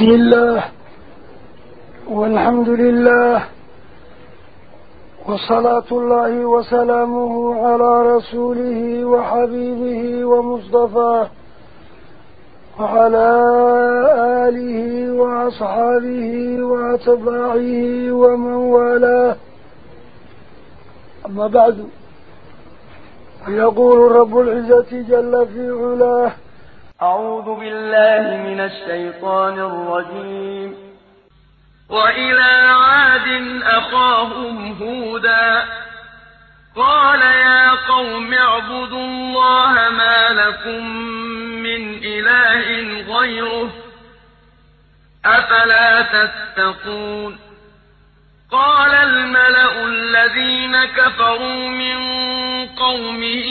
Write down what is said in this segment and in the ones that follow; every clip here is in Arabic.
بسم الله والحمد لله وصلاة الله وسلامه على رسوله وحبيبه ومصطفاه وعلى آله وأصحابه وأتباعه ومن والاه. أما بعد يقول رب العزة جل في علاه أعوذ بالله من الشيطان الرجيم. وإلى عاد أخاهم هودا قال يا قوم اعبدوا الله ما لكم من إله غيره أفلا تتقون. قال الملأ الذين كفروا من قومه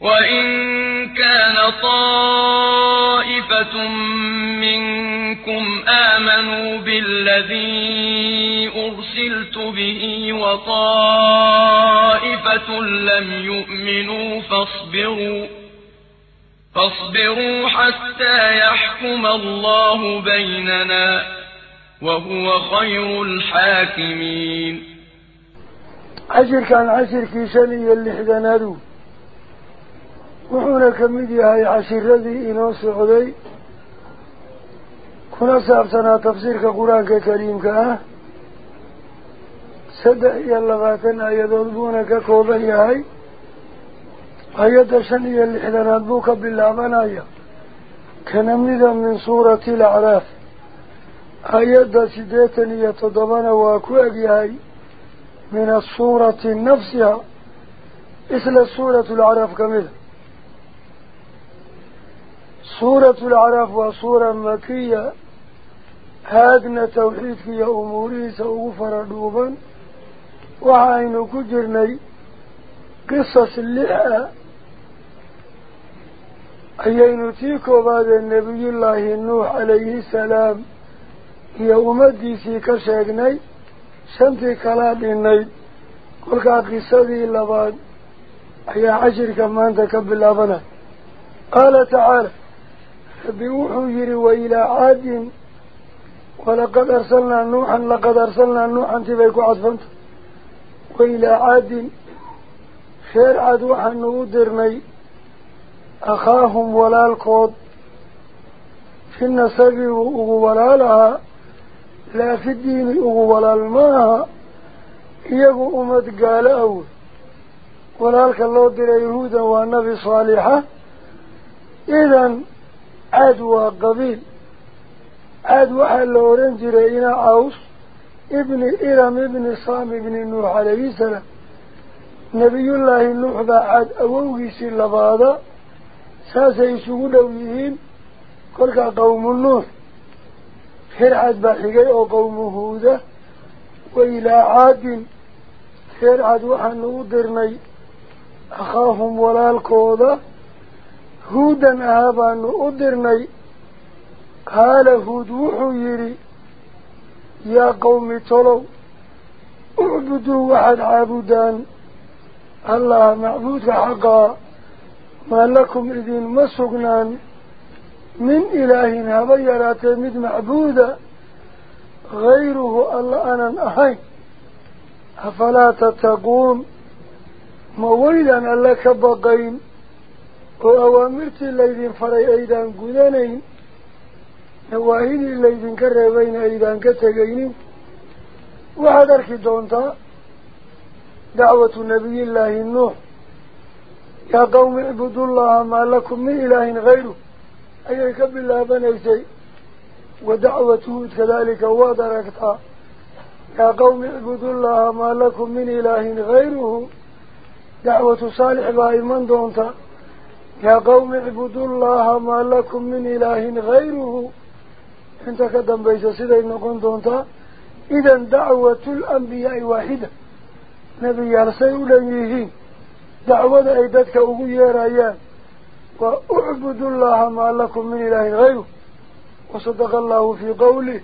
وإن كان طائفة منكم آمنوا بالذي أرسلت به وطائفة لم يؤمنوا فاصبروا فاصبروا حتى يحكم الله بيننا وهو خير الحاكمين. عشر كان عشر كيساني اللي حدنا وحونا كميدي هاي عشير الذي إنوس عدي كنا سابسنا تفسير كقرآن كريم كه سدأ يلغاتنا يدودبونا ككوبن يهي أيضا شني الحدن أدبوك باللعبان أيا كنمدا من سورة العراف أيضا سديتني يتضمن واكوئك يهي من السورة نفسها إسلا سورة العراف كمذا سورة العرف وصورة مكية. هادنا توحيد في أموره سأغفر دوبا وعين كجرني. قصص اللحى. أيين تيكو بعد النبي الله النوح عليه السلام. هي أمدي سيكا شاقني شمتي كلابيني قلقا قصدي لباد أي عشر كمان تكبل أبنا قال بوحو يري وإلى عاد. ولقد أرسلنا نوحا لقد أرسلنا نوحا تبيكو عدفنت وإلى عاد. خير عاد وحن ودرني أخاهم ولا القوض في النسب ولا لا في الدين ولا الماء يقو أمد قال أول ولالك الله دير يهودا والنبي صالحة إذن عدوى قبيل عدوى حل ورنجر إنا عوص ابن إرم ابن صام ابن نوح عليه السلام نبي الله النوح بعد أووغيس اللبادة ساسا يسوق دويهين كلك قوم النوح خير عاد بحقي أو قوم هودة وإلى عاد خير عاد وحن ودرني أخاهم ولا الكوضة هودا أهابان أدرني قال هود وحيري يا قوم طلو اعبدوا واحد عابدان الله معبود حقا ما لكم إذن مسقنان من إله هبيرات مد معبودة غيره الله أنا أحين أفلا تتقون وأوامرتي الليذين فري أيضا قدنين نواهيني الليذين كربين أيضا كتغينين وحدرك دونتا دعوة نبي الله النوح يا قوم اعبدوا الله ما لكم من إله غيره أي كب الله بنيسي ودعوته كذلك ودركتا يا قوم اعبدوا الله ما لكم من إله غيره دعوة صالح بايمان دونتا يا قوم اعبدوا الله ما لكم من إله غيره. انت كدن بيس سيدي نقول دونتا. إذا دعوة الأنبياء واحدة. نبي يرسي أوليهين دعوة أيدتك أغير أيام وأعبدوا الله ما لكم من إله غيره. وصدق الله في قوله.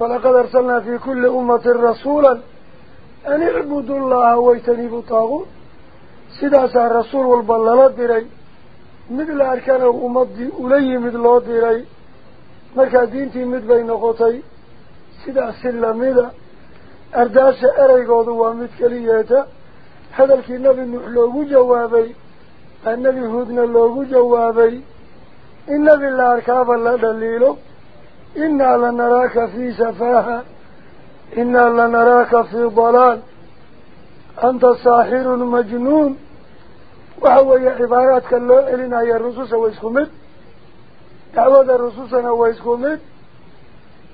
ولقد أرسلنا في كل أمة رسولا أن اعبدوا الله ويتنبوا طاغوت سيداسا الرسول والبلالات مثل أركانه أمضي أولي مثل الله ديري مركا دينتي مثل بين قطي سيداس اللميدة أرداس أريقوض ومثكلياتا هذا الكي نبي نحلوه جوابي النبي هودنا لوه جوابي النبي الله أركاب الله دليله إنا لنراك في سفاهة إنا لنراك في ضلال أنت ساحر مجنون وهو عبارات كاللو إلينا هي الرسوس ويسكمت دعوة الرسوس ويسكمت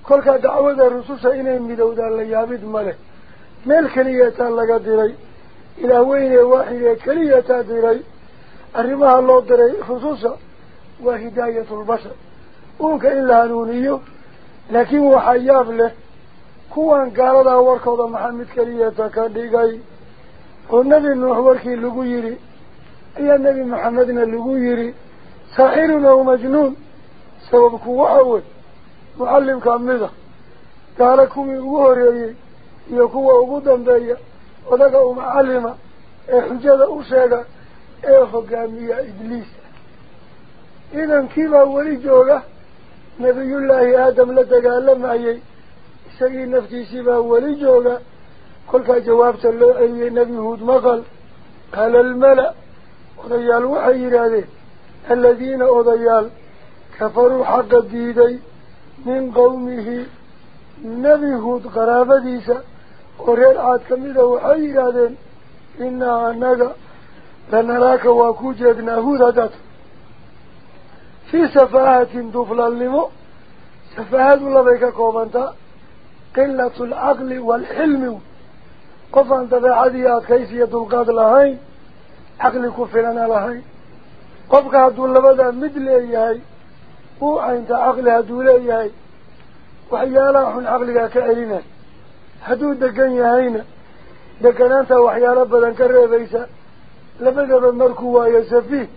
كل دعوة الرسوس إنه مدودا ليابد ملك. ميل كليتا لغا ديري إلى وين واحد كليتا ديري أرمها الله ديري خصوصا. وهداية البشر. أونك إلا هنونيه لكن وحياب له. قال له وركض محمد كليتا كديغاي والنبي نوح وركي لغو يري أي النبي محمدنا لغو يري ساحرنا ومجنون سببك وحول معلم كاملة قال كومي وهري يكوى وقودا بيا وذكا معلمة حجة أشيغا إيه فقامية إبليس إذن كيما ولي جوغا نبي الله آدم لتقال معي سيد نفتي سيبا ولي جوغا كل جوابت له أي نبي هود مقل قال الملأ أضيال وحي هذه الذين أضيال كفروا حق الديدي من قومه. نبي هود قرابة ديسا ورير عاد كميدة وحي هذه إنا أنك لنراك واكو جدنا هود في سفاهة دفل اللمو سفاهة الله بيك كومنتا قلة العقل والحلم قفان دبيعدي كيسية القاد لهين عقل كفلنا لهين قفك هدو لبدا مثل ايهي هو عند عقل هدو ليهي وحيالا حن عقلك كألنا هدو دقن يهينا دقنانتا وحيالا بدن كريبيسا لبدا بمركوا يسفيه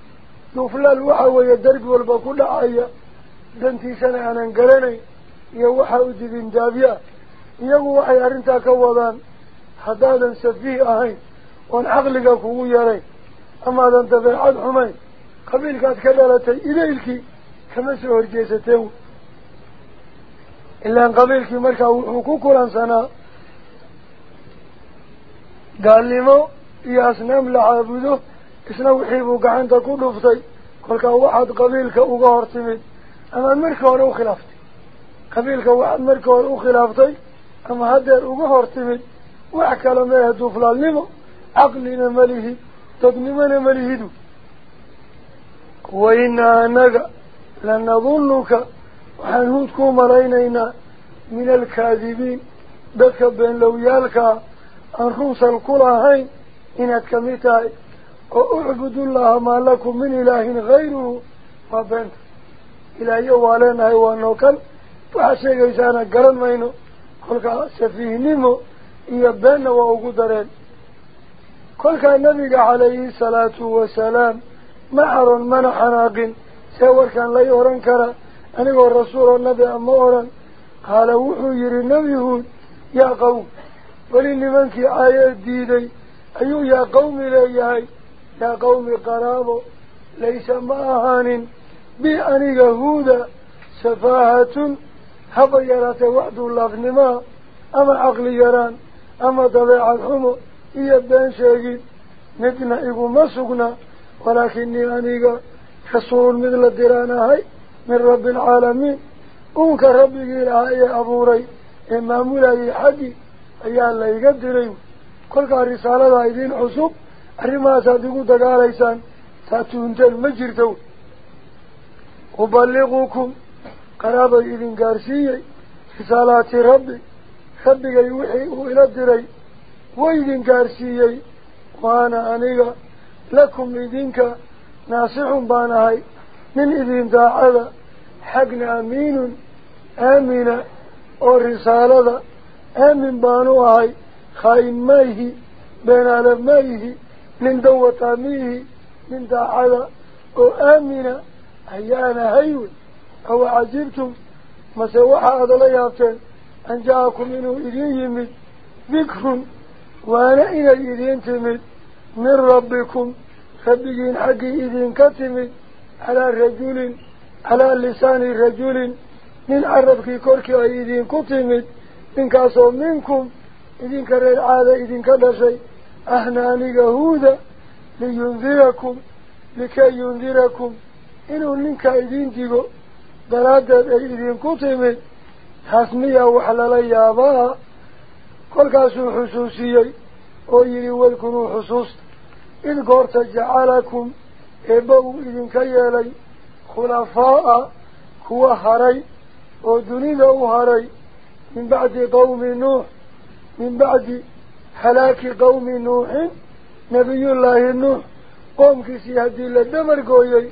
دفلال وحوى درب والبكل عايا. دنتي سنة أنا انقلني يوحى أجدين دابيا يوحى وحي أرنتا كوضان haddaadan safiih ahayn oon caqliga kugu yarayn amaadan dabeecad xumayn qabiilkaad ka dhalatay idaylkii kama soo horjeesateen ilaan qabiilkii markaa wuxuu ku kulansanaa gaalnimo iyo asnaam la caabudo isna wixii buu gacanta ku dhuftay kolkaa waxaad qabiilka uga hor timid amaad markii hore u khilaaftay qabiilka waxaad markii hore u khilaaftay ama haddeer uga hor timid wax kale meehe duuflaalnimo caqlina malihi ku malaynaynaa min alkaadibiin dadka beenlowyaalkaa aan runsal ku lahayn inaad kamid tahay oo ucbudullaha maa lakum min ilaahin hayruhu waa beenta ilaahyo waa leenahay waa noo kal waxaad sheegaysaana garan mayno kolkaa safiihnimo iyo beenna waa ugu dareen كل كان النبي عليه الصلاة والسلام معر من حناق سور كان لا يهرن كرا أنا والرسول النبي أمورا قال وحي النبي هود يا قوم ولني منك آية ديدي أيو يا قوم لا يهي يا قوم قرابو ليس ما أهان بأني يهود سفاهة هبيرة وعد الله نما أما عقل يران أما طبيعة حمو iguma sugna walaakinii aniga rasuulun mid la diraan ahay min rabbi alcaalamiin uunka rabbigii lahaa ee abuuray ee maamulayay xaggii ayaa layga diray kolkaa risaaladaa idiin cusub arrimahaasaad igu dagaalaysaan taa tuunteen ma jirto uballigukum qaraabay idin gaarsiiyey risaalaati rabbi rabbigay wixii uu ila diray idin gaarsiiyey waana aniga lakum idinka naasixun baan ahay nin idin daacada xagna amiinun aamina oo risaalada aamin baanu ahay khaa'in maihi beenaale maihi nin dawataa miihi nin daacada oo aamina ayaan ahay wey awa cajibtum mase waxa aada la yaabteen idiin timid min rabbikum rabbigiin xaggii idinka timid calaa rajulin calaa lisaani rajulin nin carabkii korkii ay idinku timid ninkaasoo minkum idinka reer caada idinka dhashay ahna aniga huuda liyundirakum likay yundirakum inuu ninkaa idiin digo daraaddeed ay idinku timid taas miyaa wax lala yaabaa قلقاس حسوسي ويري والكنو حسوس إن قرت جعلكم إبو إذن كيالي خلفاء كوا هري ودنين أو هري من بعد قوم نوح من بعد هلاك قوم نوح نبي الله نوح قوم كسي هدي لدمر قوي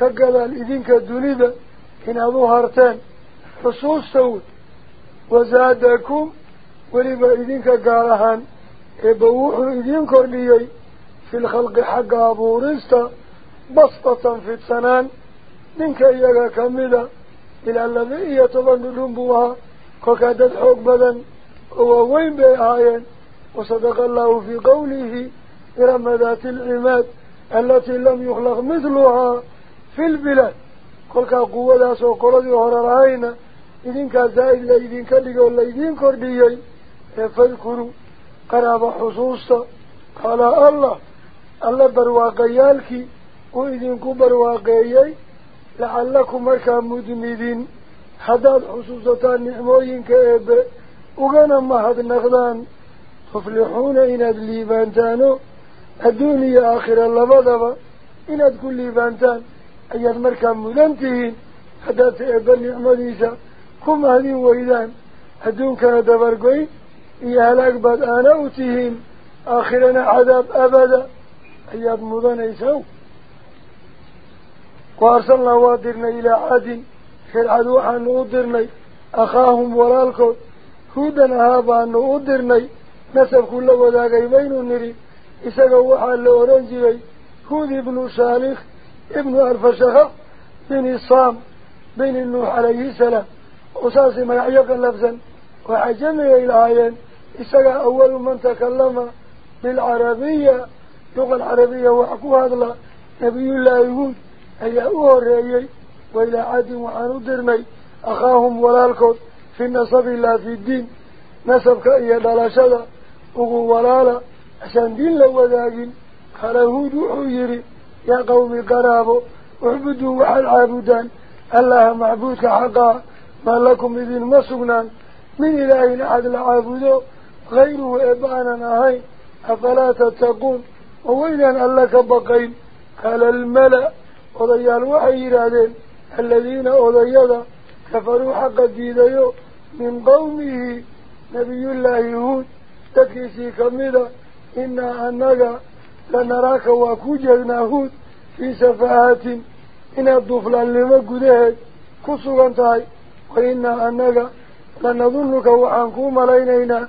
كقلال إذن كدنين كنا أبو هرتان فصوص سود وزادكم ولبا إذنك قالها إبوحوا إذنك ليي في الخلق حق أبو رستا بسطة في السنان منك إياك كاملة إلى الذي يتظن لنبوها وكادت حقبا هو وين بي وصدق الله في قوله رمضات العماد التي لم يخلق مثلها في البلاد كل قوة لا سوى قرد يهرر عينا إذن كان زائد لا إذن كان لغو لا إذن كرديي qaraaba xusuusta qaala allah alla barwaaqayaalkii uu idinku barwaaqeeyey lacallakum markaa mudnidiin haddaad xusuusataan nicmooyinka eebe ugana mahadnaqdaan tuflixuuna inaad liibaantaano adduun iyo aakhira labadaba inaad ku liibaantaan ayaad markaa mudan tihiin haddaad ta eebbe nicmadiisa ku mahdin weydaan adduunkana dabargoyn abada ayaad mudanaysaa wa arsalnaa waa dirnay ilaa caadin reer cad waxaanu u dirnay akhaahum walaalkood huudan ahaa baanu u dirnay nasabkuu la wadaagay baynu nidhi isaga waxaa la oran jiray huud ibnu shaalikh ibnu arfashakha bini saam bini nuux calayhi salaam oo saasay magacyo qallabsan oo cajamiyay lahaayeen إسقى أول من تكلم بالعربية لغة العربية وحكو هذا الله نبي الله يهود أي أهور رأيي وإلى عاد وعنو درمي أخاهم ولا الكود في النصب لا في الدين نسبك إيا دلاشادا أغو ولالا عشان دين لو ذاقين خلهود وحيري يا قوم قرابو اعبدوا وحال عابدان الله معبودك حقا ما لكم إذن مصبنا من إله إلهي لعد العابدو غيره إبانا نهي أفلا تتقون؟ ووينا ألك بقين. قال الملأ وضيا الوحي رادين الذين أضيضا كفروا حق الديديو من قومه نبي الله يهود تكيسي كمدا إنا أنك لنراك وكوجدنا هود في سفاهات إن الضفل لما قده تاي وإنا أنك لنظنك وعنكم لينينا.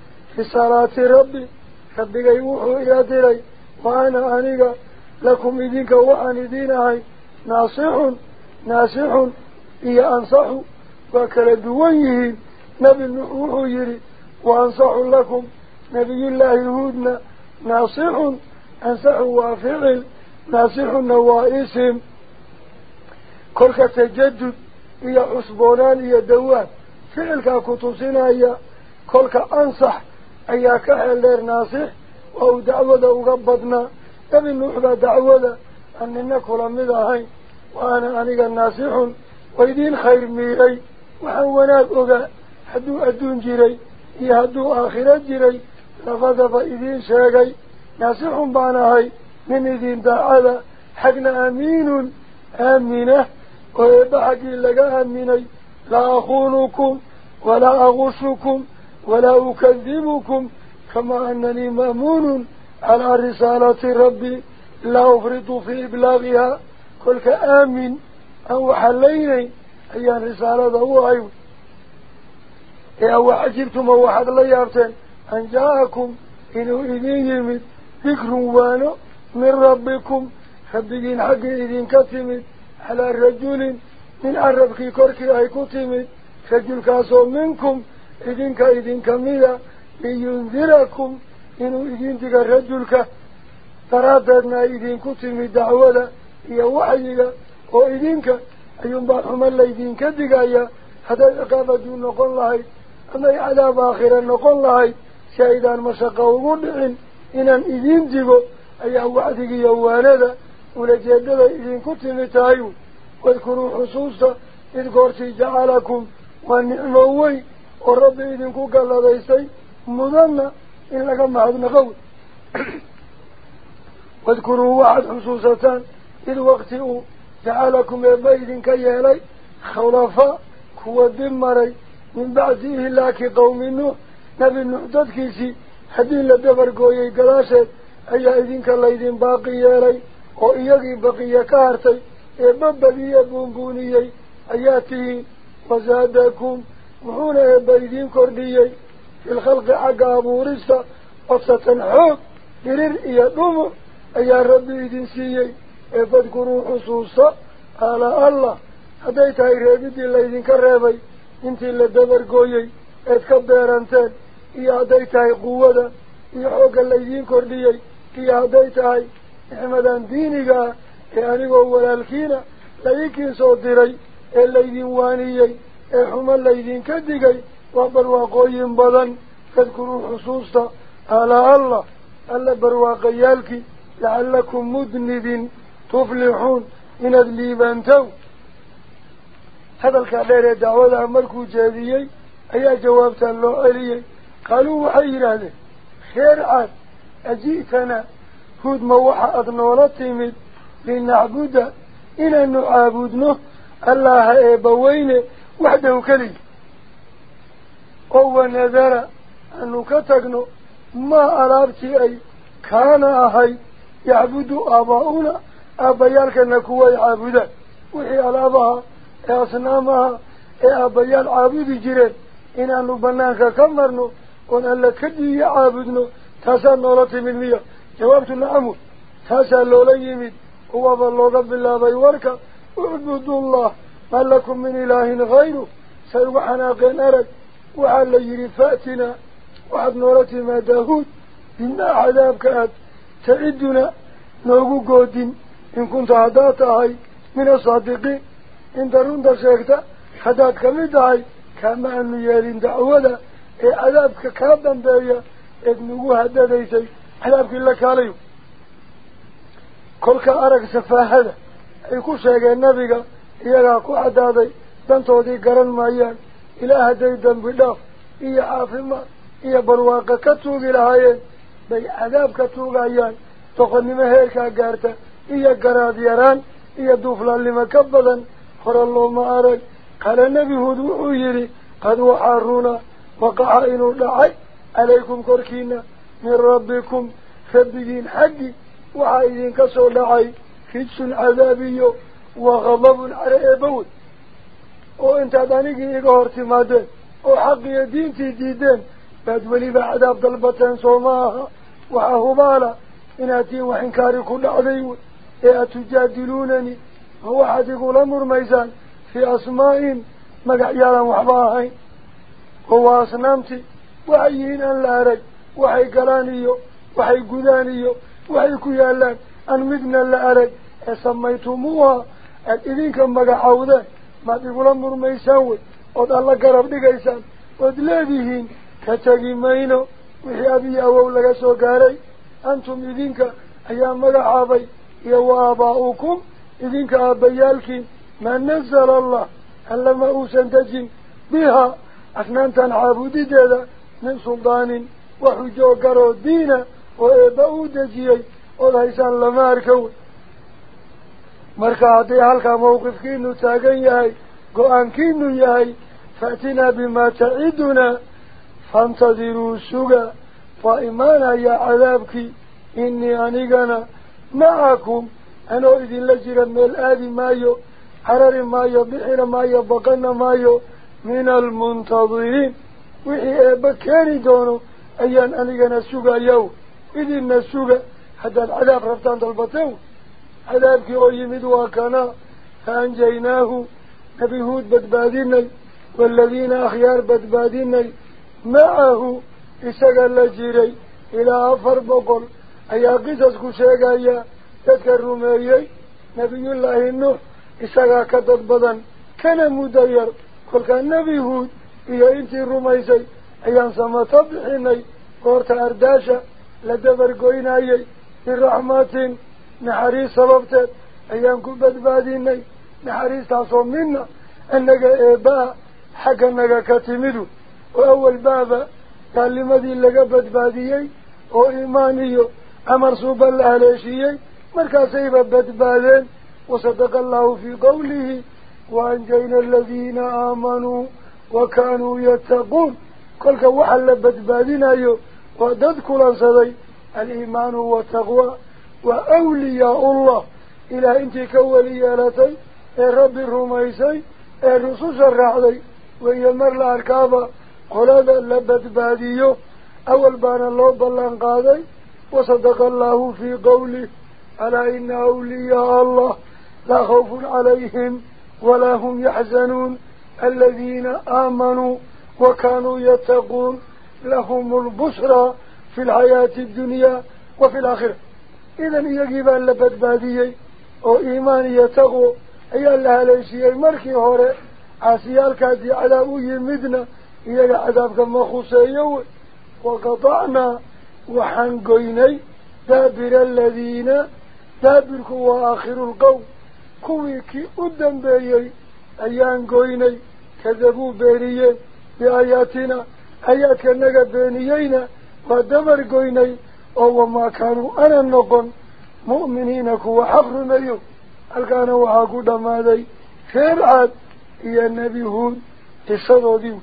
في صلاة ربي ربك يوحو إلى ديري وأنا أنيق لكم إذنك وأن دينهاي ناصح ناصح إيا أنصح. وكلا دويه نبي النحوح يري وأنصح لكم نبي الله يهودنا. ناصح أنصح وفعل ناصح نوائسهم كل تجدد إيا عصبونان إيا دوان فعلك كتوسنا إيا كل أنصح أيا كحلير ناصح أو دعوة أغبضنا نبي النحوح دعوة أننا كل مذاهين وأنا أنيق الناصح ويدين خير ميري وحونات أغا حدو أدون جيري يهدو آخرة جيري لفظف إذين شاقي ناصح بانهاي من إذين دعالة حقنا أمين آمنة ويبحقي لك آميني لا أخونكم ولا أغشكم ولا أكذبكم كما أنني مأمون على رسالة ربي لا أفرط في إبلاغها. كلك آمن أو حليني. أي رسالة هو أيوه أو عجبتم أو حد لا يابتن أن جاءكم إنه إذين يمد ذكر وانو من ربكم. خبقين حق إذين كتمد على رجل من عربك كوركي أي كتمد رجل كاسو منكم. إذين كإذين كميدا لينذركم إنه إذين تقى رجلك تراددنا إذين كتمد دعوة هي وحيك وإذينك أيوم باحهم الليذين كدقايا هذا إقابة نقول الله أما عذاب آخرا نقول الله شايدان مشاقة وقلعين إنان إذين جيبو أي وعدك يوانا ولجدد إذين كتم تايو واذكروا حصوصا إذ قرتي جعلكم والنعموي ورب إذين كوكا لديسي مذنى إن لك معد نقول واذكروا واحد حصوصتان إذ وقتئوا جعلكم يبايد كيالي خلفاء كوا دمري من بعده لك قوم نوح نبي نوح ددكيسي حدين لدفر قويي قلاشت أي إذنك الليدين باقي يالي ka hartay ee babadiiyo buunbuuniyey. Ayaa tihiin wasaadakum qofsatan xoog dhirir iyo dhumuc ayaa rabbi idin siiyey ee fadkuruu xusuusta qaala allah hadday tahay reebidii laydinka reebay intii la dabargooyey eed ka beeranteen iyo hadday tahay quwada iyo xoogga laydiin kordhiyey iyo hadday tahay nicmadan diiniga ah ee anigoo walaalkiina laydinkiin soo diray ee laydin waaniyey barwaaqooyin badan fadkuruu xusuusta alaa allah alla barwaaqayaalkii lacallakum mudnidin tuflixuun inaad liibaantow hadalkaa dheer ee dacwadaha markuu jeediyey ayaa jawaabtaan loo celiyey qaaluu waxay yidhaahdeen reer caad aji'tanaa huud ma waxa aada noola timid linacbuda inaanu caabudno allaha eebbaweyne waxdahu keligi oo wanadara aanu ka tagno maa alaabtii ay kaana ahay yacbudu aabaa'una aabbayaalkana kuway caabudaan wixii alaabaha ee asnaamaha ee aabbayaal caabudi jireen inaanu banaanka ka marno oon alla kadiiyo caabudno taasaa noola timid miya jawaabtu nacamu taasaa loola yimid kuwaba looga bilaabay ucbudullah maa lakum min ilaahin hayru say uga xanaaqeen arag waxaa la yidhi fa'tinaa waxaad noola timaadaa huud bimaa cadaabka aad taciduna noogu goodin in kunta haddaad tahay min asaadiqiin inta runta sheegta haddaad kamid tahay kama aanu yeelin dacwada ee cadaabka kaa dambeeya eed nagu إياك أكو عدادي دانتودي قرن مايان إله دي دنب داف إيا عافما إيا برواقة كتوغي لهايان بي عذاب كتوغيان تقن مهيركا قارتا إيا قراد يران إيا دوفلا لما كبدا خر الله ما أرق قال النبي هود وحيري قد وحارونا وقعائنوا لعي عليكم كركينا من ربكم فبقين حقي وعائدين كسو لعي كدس عذابيو وغضب على أبوي وانت دانيكي إيقا هرتمادين وحقي دينتي ديدين. بعد ولي بعد ضلبتين صوماها. وعهبالا إناتي وحنكاري كل عذيو إيه تجادلونني. هو حد يقول أمر ميزان. في أسماء مقعيالا وحباهين. هو أصنامتي. وحيين أن لا أرج وحي قلانيو وحي قدانيو. وحي كيالان. أن مدنا لا أرج سميتموها murmaysaan wey ood alla garab dhigaysaan ood leedihiin ka tegi mayno wixii abiyo awow laga soo gaaray antum idinka ayaa magacaabay iyo wa aabaa'ukum idinka aabbayaalkiin maa nazala allah alla ma uusan dejin bihaa asnaantan caabudideeda min suldaanin wax xujoo garoo diina oo eebba uu dejiyey ood haysaan lama arka wey marka haddii halkaa mawqifkiinu taagan yahay go-aankiinu yahay fa'tinaa bimaa tacidunaa faintadiruu suga waa imaanayaa cadaabkii inii anigana macakum anoo idinla jira meel aadi maayo carari maayo bixina maayo baqana maayo min almuntadiriin wixii eebba keeni doono ayaan anigana sugayow idinna suga haddaad cadaab rabtaan dalbateen waa kana faanjaynaahu nebi huud badbaadinay waaladiina akhyaar badbaadinay macahu isaga la jiray ilaa afar boqol ayaa qisasku sheegaya dadka rumeeyey nebiyullaahi nuux isagaa ka dad badan kana muddo yar kolkaa nebi huud iyo intii rumaysay ayaan samato bixinay goorta ardaasha la dabargoynayay biraxmatin نحري سببت أيام كبد باديني نحري تصوم منا. أنك إباء حق أنك كتمدو. وأول بابا قال لما دي لك بد باديي أو إيمانيو أمر صوب الله لشيي مركزي ببد بادين وصدق الله في قوله وأنجينا الذين آمنوا وكانوا يتقون. كل كوحل بد بادين أيو وددك الإيمان والتقوى. وأولياء الله. إلى أنت كوليالتي رب الرميسي الرسوس الرعدي. ويمر الأركابة قلنا لبت باديو. أول بان الله بلان قادي. وصدق الله في قوله ألا إن أولياء الله لا خوف عليهم ولا هم يحزنون. الذين آمنوا وكانوا يتقون لهم البشرى في الحياة الدنيا وفي الآخرة. Idan iyagii baa la badbaadiyey oo iimaan iyo taqwo ayaa la haleeshiiyey markii hore caasiyaalkaasii cadaab u yimidna iyaga cadaabka ma khuseeyo wey waqatacnaa waxaan goynay daabira aladiina daabirku waa aakhiruulqowm kuwii kii u dambeeyey ayaan goynay kadabuu أو ما كانوا أنا نقول مؤمنين كوا حرم يو هل كانوا هاكودا ماذا خير عاد يا النبي هود تصدوا ديو.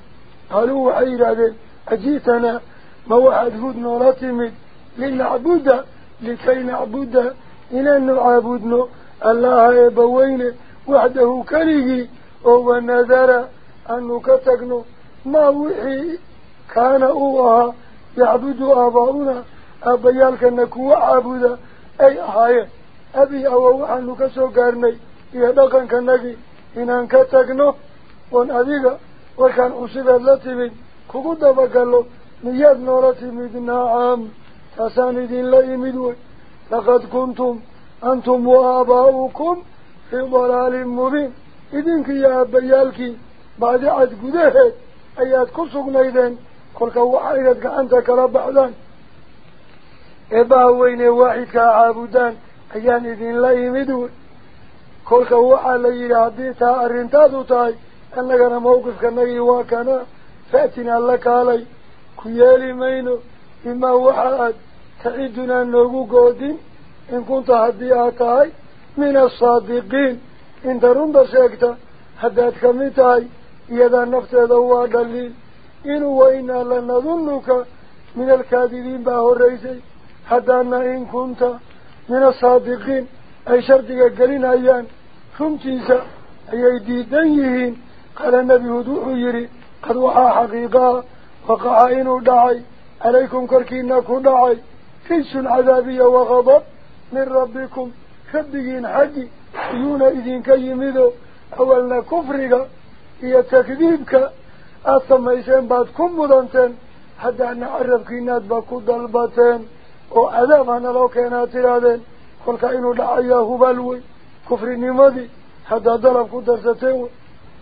قالوا عيرا دي أجيتنا ما واحد هود نراتمد لنعبودا لكي نعبودا إلا نعبودنا الله يبوين وحده كريه هو النذر أنه كتقنو ما وحي كان أوها يعبد آباؤنا. أبيالك نكو عابدا أي أهاية أبي أو وحن كسو قارني يدقن كنكي إنان كتقنو. وان أذيك وكان أصيب اللتبين كوكو دبقلو. مياد نورتي مدنا عام تساندين لا يمدون لقد كنتم. أنتم إبا وين واحد كعابدان أيان إذن لا يمدون كل كوحا لي هديتها أرنتادو تاي أنك أنا موقف كنغي واكنا فأتنا لك علي كيالي مينو إما وحاد تعيدنا نوغو قودين إن كنت هدياتاي من الصادقين إن ترون شاكتا هدات كميتاي هو دليل إن كنت من الصادقين. أي شرطك قلين أيان. فمتيسا أي ديدنيهين قال النبي هدوء يري. قد وحى حقيقة. وقع إنو دعي عليكم كركينكو دعي كيس عذابية وغضب من ربكم. خبقين حقي. يونا إذن كيمدو أولنا كفرك. هي تكذيبك. وعذاب أنا لو كانت ترادين قل كأنه دعيه بلوي كفر نمدي حتى ضرب كدرستين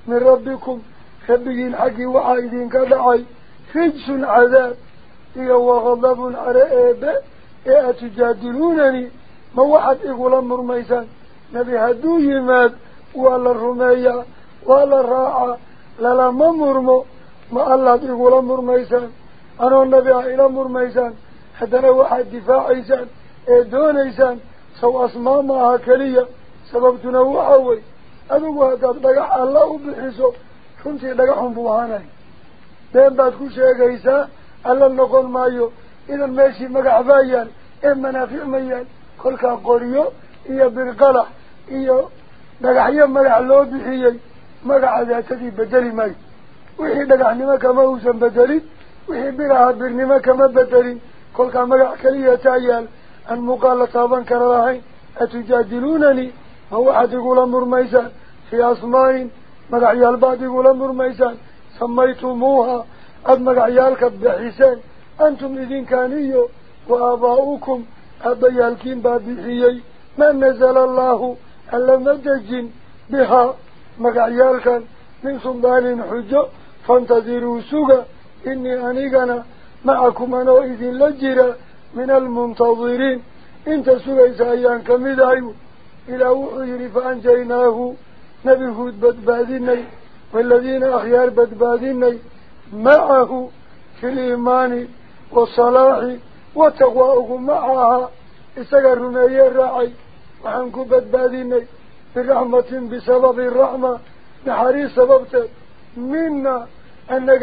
من ربكم خبقين حقي وعايدين كدعي خجس عذاب هي وغضب على إيبه إيه أتجادلونني ما واحد يقول أمر ميسان نبي هدو يماد ولا الرمية ولا الراعة للا ممرمو ما الله يقول أمر ميسان أنا النبي إلى أمر ميسان حتى لو واحد دفاع إيسان إيه دون إيسان سو أسماء معها كلية سببتنا وحوي أدوك هذا دقع الله بحسو كنتي دقعهم بوهاني. بين بعد كل شيء قيسا ألا نقول مايو. إذا ماشي مقع بايان إما نافع ميان. كل قريو إيا برقلة إيا دقعيا مقع لو بحيي. مقع ذاتي بدلي ماي. وحي دقع نما كما هوسا بدلي وحي برها كما كل مقع كلية تايال أن مقالة طابا كرلاهين أتجادلونني؟ هو أحد يقول أمر ميسان في أسماء مقع يالبعض يقول أمر ميسان سميتموها أد مقعيالك بحسان أنتم إذن كانيو وآباؤكم أبيالكين بابحيي. ما نزل الله ألا مدجن بها. مقعيالك من سلطان حجة فانتظروا سوغا. إني أنيقنا معكم أنا إذن لجرا من المنتظرين. إنت سوغا إسايان كمدعيو إلى وحير فأنجيناه. نبي هود بدباديني والذين أخيار بدباديني معه في الإيمان والصلاح وتقواه معها. استقر رمي الرعي وحنكو بدباديني برحمة بسبب الرحمة. نحري سببت. منا. أنك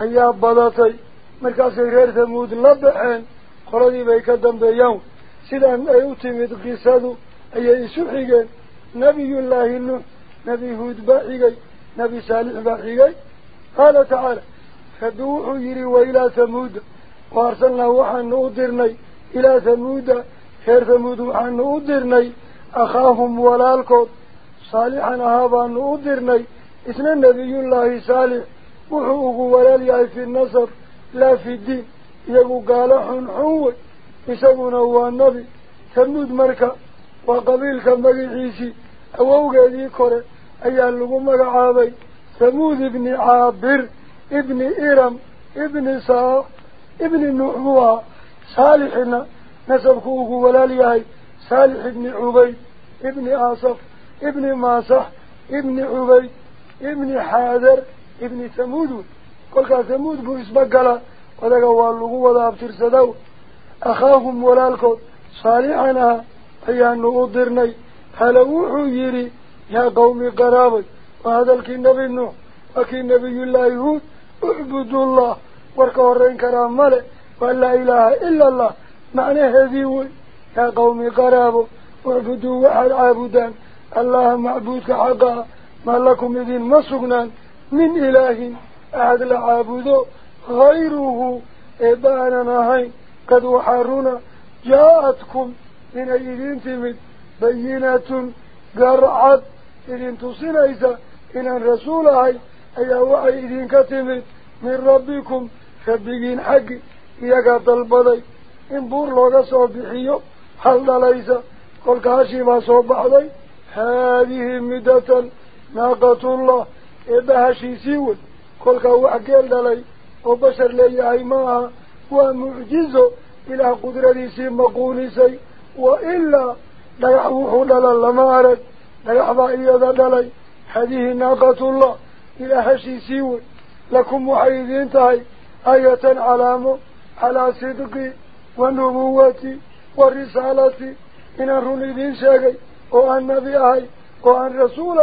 ثمود أخاهم صالح مرين كل كي غير ثمود لبحين قردي بيكا دنبيان سيدان أي أتمد قصادو أي إسوحيقين نبي الله النوح نبي هود باحيقي. نبي صالح باحيقي. قال تعالى فدوحوا يري وإلى ثمود. وأرسلنا وحن نؤدرني. إلى وحوه ولالي في النصر لا في الدين. يقول قال حنحوي يسمونه هو النبي. ثمود مركة. وقبيل كمجيسي أووغا ذي كره أيها اللقوم مقعابي ثمود ابن عابر ابن إرم ابن ساق ابن نحوها صالحنا نسبكوه ولاليهي صالح ابن عبي ابن ابن ثمود. كل كاسمود بو اسبقلا وذاك والله وذا ابترسدو أخاهم ولالكو صالحنا. أيان نؤضرني هلوحو يري يا قومي قرابي. وهذا الكي النبي النوح وكي النبي الله يهود. اعبدوا الله. وركورين كرام ملك ولا إله إلا الله. معنى هذه يا قومي قرابو اعبدوا وحد عابدان. الله معبودك حقا. ما لكم إذن مسقنا من إله أحد لعابدو غيره إبانا نهين قد وحرونا جاءتكم من أيدين تمد بينة قرعت إذن تصنيسا إن الرسول هاي أي وعي إذن كتمد من ربكم خبقين حق إياك طلبضي إن بور لغا صوبحيو هل ليس قل كاشي ما صوبحضي هذه مدة ناقة الله إبهاشي سيول كل كوحكيل دلي. وبشر لي معها ومعجزه إلى قدرة سي سي وإلا لا يحوح دلال لما أرد لا يحضى إيضا دلي. هذه ناقة الله. إلى هشي سيول لكم محيدين تهي آية علامة على صدقي ونبوتي ورسالتي إن الرنيدين شاقي. وأن نبي أهي وأن رسول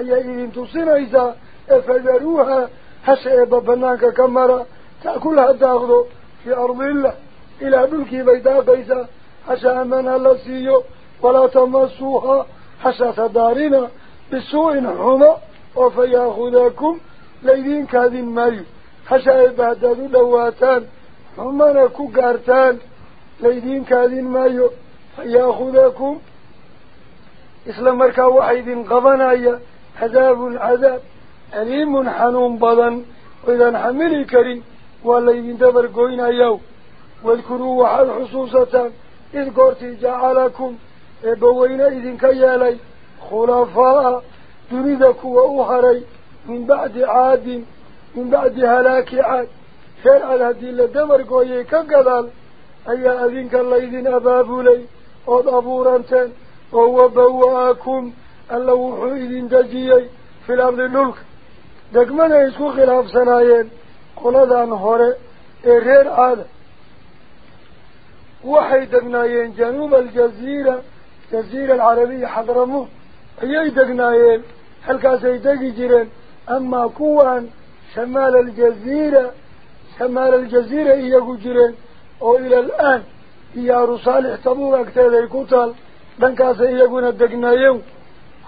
أي إذن تصنيسا افذروها هشئ ببنانك كمرا تأكلها تأخذ في أرض الله. إلى ملكي بيدا قيسا حشا من اللسيو ولا تمسوها حشا صدارنا بسوء حما وفياخذكم ليدين كاذين مايو. حشا إبهدادو دواتان حمانا كقارتان ليدين كاذين مايو. فياخذكم إسلام مركا وحيد قبنايا عذاب عذاب. أليم حنون بضن. وإذا حملي كريم. ولا يندبر قوينا يو واذكروا وحال حصوصة إذ قرتي جعلكم. إبوينا إذن كيالي. خلفاء تريدك وأهري من بعد عاد من بعد هلاك عاد. خير على هذه اللدبر قوية كقدال أي أذنك الله إذن أبابولي. أض أبورانتين. وهو الله وحيد تجيي في الأرض نلك. دقمنا يسكو خلاف سنايين؟ قل هذا نهاره غير هذا وحيد دقنايين جنوب الجزيرة جزيرة العربية حضرمو أي دقنايين؟ هل كاسي دقجرين أما كوان شمال الجزيرة شمال الجزيرة إياه جرين أو إلى الآن يا رسالح تبوك تلك قتل بنكاسي يقول الدقنايين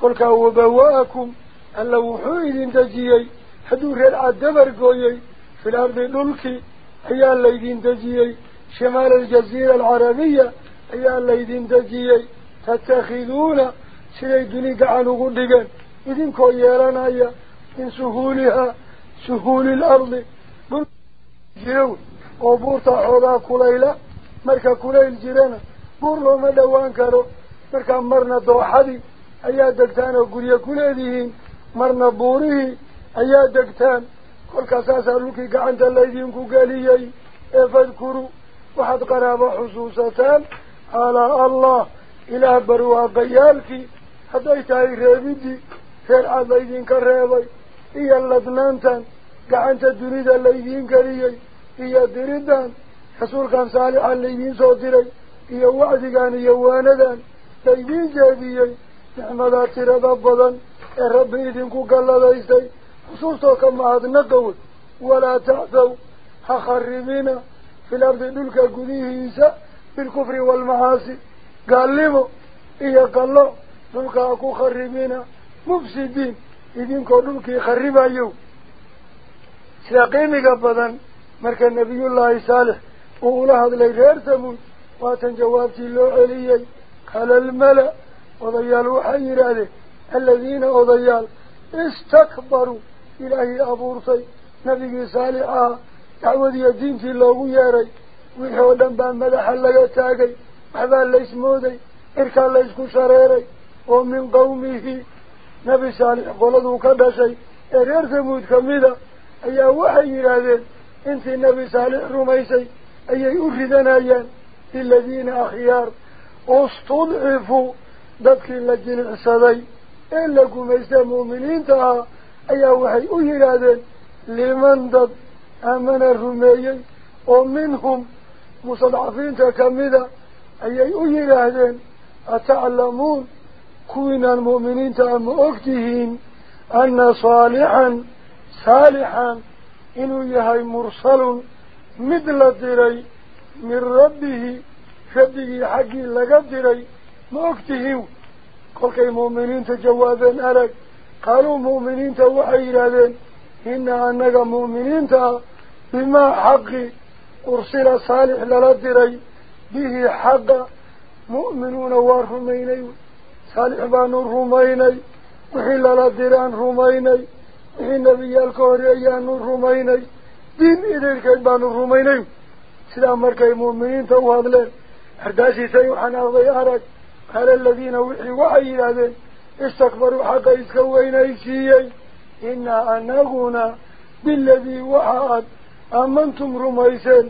wabawa'akum alla wuxuu idin dejiyey. Hadduu reer cad dabar gooyey في الأرض دلك أي الليدين تجيي شمال الجزيرة العربية أي الليدين تجيي تتخذون سيدي دنيك عنه قدقا إذن كويران أي من سهولها سهول الأرض جيرون وبورتا حوضا كليلة مركا كليل جيرانا بور لو مدوان كارو مركا مرنا دوحدي أيا دكتان وقريا كليدهين مرنا بوره أيا دكتان kolkaasaasaa dhulkii gacanta laydinku geliyey ee fadkuruu waxaad qaraabo xusuusataan calaa allah ilaah barwaaqayaalkii hadday tahay reebidii reer cad laydinka reebay iyo ladnaantan gacanta dunida laydiin geliyey iyo diridan rasuulkan saalixan laydiin soo diray iyo wacdigan iyo waanadan laydiin jeediyey nicmadaa tirada badan ee rabbi idinku galladaystay خصوصا كما أدنقوا ولا تعثوا هخربين في الأرض دلك قديه بالكفر والمعاصي. قال لهم إيا قال له دلك أكو خربين مفسدين. إذن كو دلك يخرب أيو. سيقيمي قبضا. مركا النبي الله صالح. وقوله هذا غير ثمود واتن الملأ وضيالوا حير الذين وضيال استكبروا. إلهي أبورتي. نبي صالحا. دعوذي دينتي لوغو ياري. ويحو دنبان مدحا لغا تاقي. محبان ليس مودي إركان ليسكو شريري. ومن قومه. نبي صالح قولدو كدا شيء إرير ثمود كميدا. أي وحي يرادين إنت نبي صالح رميسي. أي أردنا أيان الذين أخيار. استضعفوا. دادك إلا جين الحسادي إلا قميسة مؤمنين تها أي وحي أهل هذا لمن داد أمن الرميين ومنهم مصدعفين تكمدا أيها أهل هذا أتعلمون كون المؤمنين تها مؤكدهين أن صالحا صالحا إنه يهي مرسل مدل الدري من ربه شبه حقي لقد دري arag qaaluu mu'miniinta waxay yidhaahdeen inaa annaga mu'miniinta ah bimaa xaqi ursila saalix lala diray bihi xaqa mu'minuuna waa rumaynay saalix baanu rumaynay wixii lala diraan rumaynay wixii nebiyaalka horeeyaanu rumaynay diin idaylkeed baanu rumaynay sidaa markay mu'miniinta u hadleen ardaashiisay u xanaaqday arag istakbaruu xaqa iska weynaysiiyey inaa anaguna biladii waxa aad aamantum rumayseen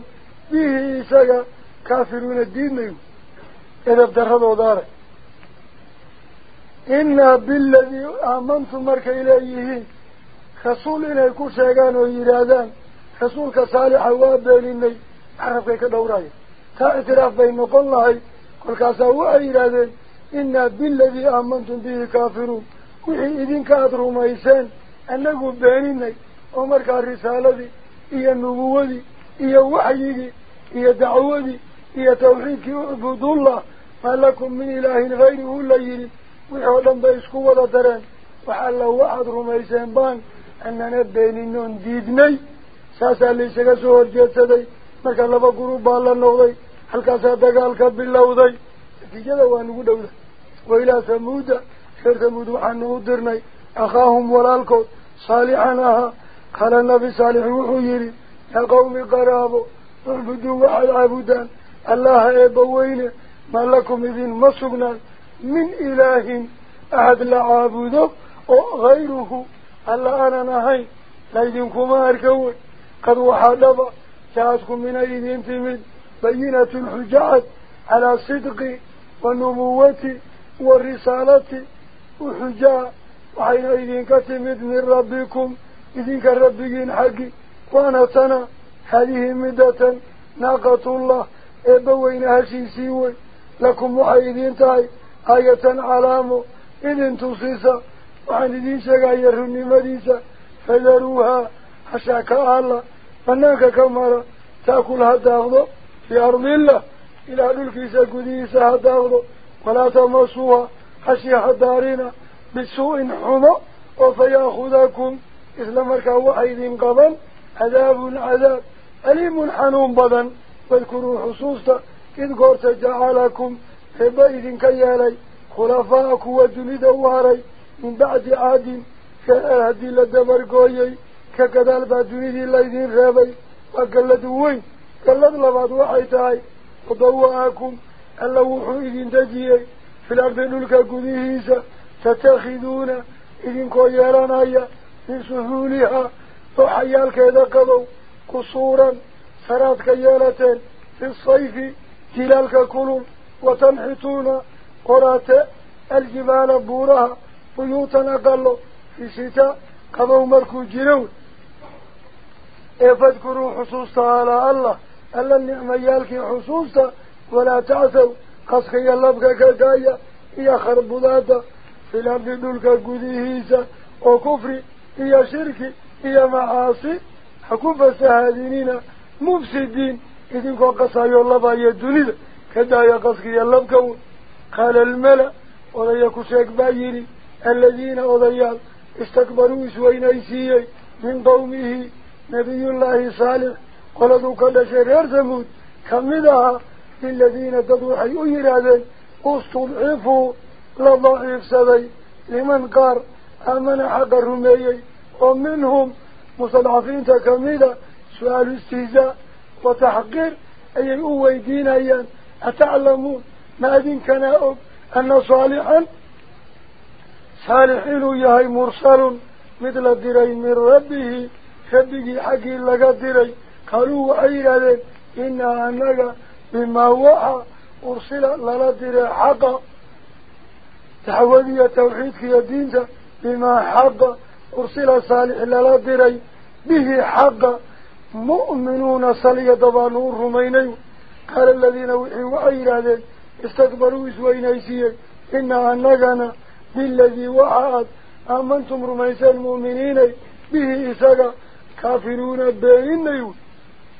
bihi isaga kaafiruuna diidmayo edab daradooda arag inaa biladii aamantum markay leeyihiin rasuul inay ku sheegaan oo yidhaahdaan rasuulka saalixa waa beeninay carabkay ka dhowraya taa ictiraaf bay noqon lahay bihi kaafiruun wixii idinka aada rumayseen annagu beeninay oo markaa risaaladii iyo nubuwadii iyo waxyigii iyo dacwadii iyo tawxiidkii ucbudullah maa lakum min ilaahin hayruhu la yidhi wixii oo dhan bay isku wada dareen wax alla waxaad rumayseen baan annana beeninoon diidnay saasaa laysaga soo horjeedsaday marka laba gurub baa la noqday هل كسر دجالك بالله ذي في جلوا نودوا وإلى ثمود شر ثمود عن ودرني أخاهم ولا الكو صالحناها قال النبي صالح وحيري يا قوم قرابوا اعبدوا على عبدا الله يبوينه ما لكم إذن ما من إله أحد لا عابده وغيره ألا أنا نهي لا يدينكم أركوه قد وحى لبا شاسكم من أيدي انتمد بينة الحجات على صدق ونبوة والرسالة وحجاء وحين إذن كتمد من ربكم إذن كربيين حقي. وأنا تنا هذه مدة ناقة الله. إبوين هشي سيوي. لكم وحيدين تاي. آية علامة. إذن تصيصا وحين إذن شغير النمديسا فذروها. حشاك الله. فناك كمارا. تأكل هذا أغضب. في أرض الله. إلى ذلك سكديس هداره ولا تمسوها حشي حدارنا بسوء حمى وفيأخذكم إسلام وحيد قبل. عذاب عذاب. أليم حنون بدن. واذكروا حصوصة إذ قرت جعلكم إبائد كيالي. خلفاءك ودني دواري من بعد عاد كأهدي لدمر قوي ككذلب دني دي ليدين ربي وقال لدوين فالله لبعض وحيتاي فضوءكم اللو حيث تجيئي في الأرض نلك قديهيسة تتخذون إذن كويران أي من سهولها تحيالك إذا قضوا قصورا سرات كيالتين في الصيف تلالك كلهم وتنحطون قرات الجبال بورها بيوتا قلوا في ستاء قضوا مركو جنون. افذكروا حصوص على الله ألا نعم يالك حصوصة ولا تعثوا قصخي اللبك كدايا إيا خرب في الأرض دولك قديهيسا وكفري إيا شركي إيا معاصي. حكوفة سهدينينا مفسدين. إذن كو قصايا اللبا يدنيل كدايا قصخي اللبك قال الملأ وليك شاك بايري. الذين وضيال استكبروا سوين أيسيي من قومه. نبي الله صالح. ولدو كل شرير ثمود كمدها للذين تدو حيوه راذي استضعفوا لضعيف سبي. لمن قار أمن حق الرمي. ومنهم مصدعفين تكمدة سؤال استهزاء وتحقير. أي هو دين أيان أتعلمون ما دين كناؤك أن صالحا صالحين يهي مرسل مثل الدرين من ربه. خبقي حقي لك الدرين. قالوا أيها إن أنك بما وحى أرسل للدر حقا تحوذي توحيدك يا دينك بما حقا أرسل صالح للدر به حقا مؤمنون صلي دبانو الرميني. قال الذين وحيوا أيها استقبلوا إسوين أيسيك إن أنك بالذي وعاد أمنتم رميسي المؤمنين به إساقا كافرون بإنه يقول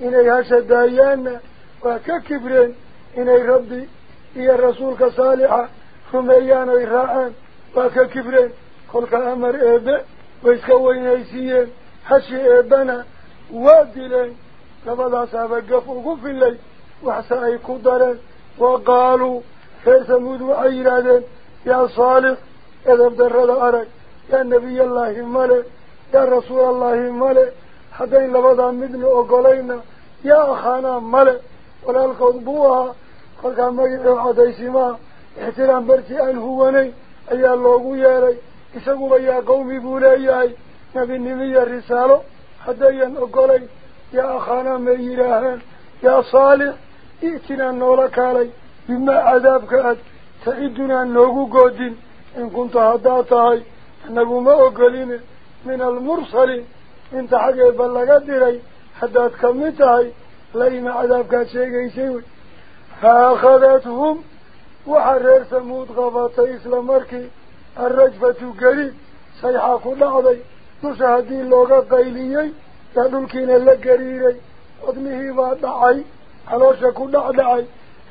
الله كلبحي قل كهوشي سيفي دي يقو هشي دلي واكوكا فعقروا دلي الناقة هشي بينتي بغناها قوية اي هدنا برايين وعتوا كبره عن أمر ربهم ربكم أمرك أوفري إني هشدايانا وككبرين إني ربي إيا رسولك صالحة رميان وإراعان وككبرين قلك أمر إيبا ويسكوين أيسيين هشي إيبانا وادلين لبدا سابقف وقف اللي وحسائي قدرين وقالوا خير ثمود وعيرادين يا صالح إذا بدرد أرك يا نبي الله ملك يا رسول الله ملك حدين لبدا مدن أقلينا يا أخانا ملك ولا القضبوها قل كان مجد عديسما احترام برتي الهواني أي الله ياري إساقوا يا قومي بولاياي نبي النبي الرسالة حدين أقلي يا أخانا ميراهان يا صالح ائتنا نولك انت حاجة بلغت ديري حدات كمتهاي لين عذابك شيء يسوي فأخذتهم وحرر ثمود غباطة إسلامركي الرجفة قريب سيحا كل عضي نشاهدين اللغة قيليي يدلكين اللقريري أدمه بادعي علوشة كل عدعي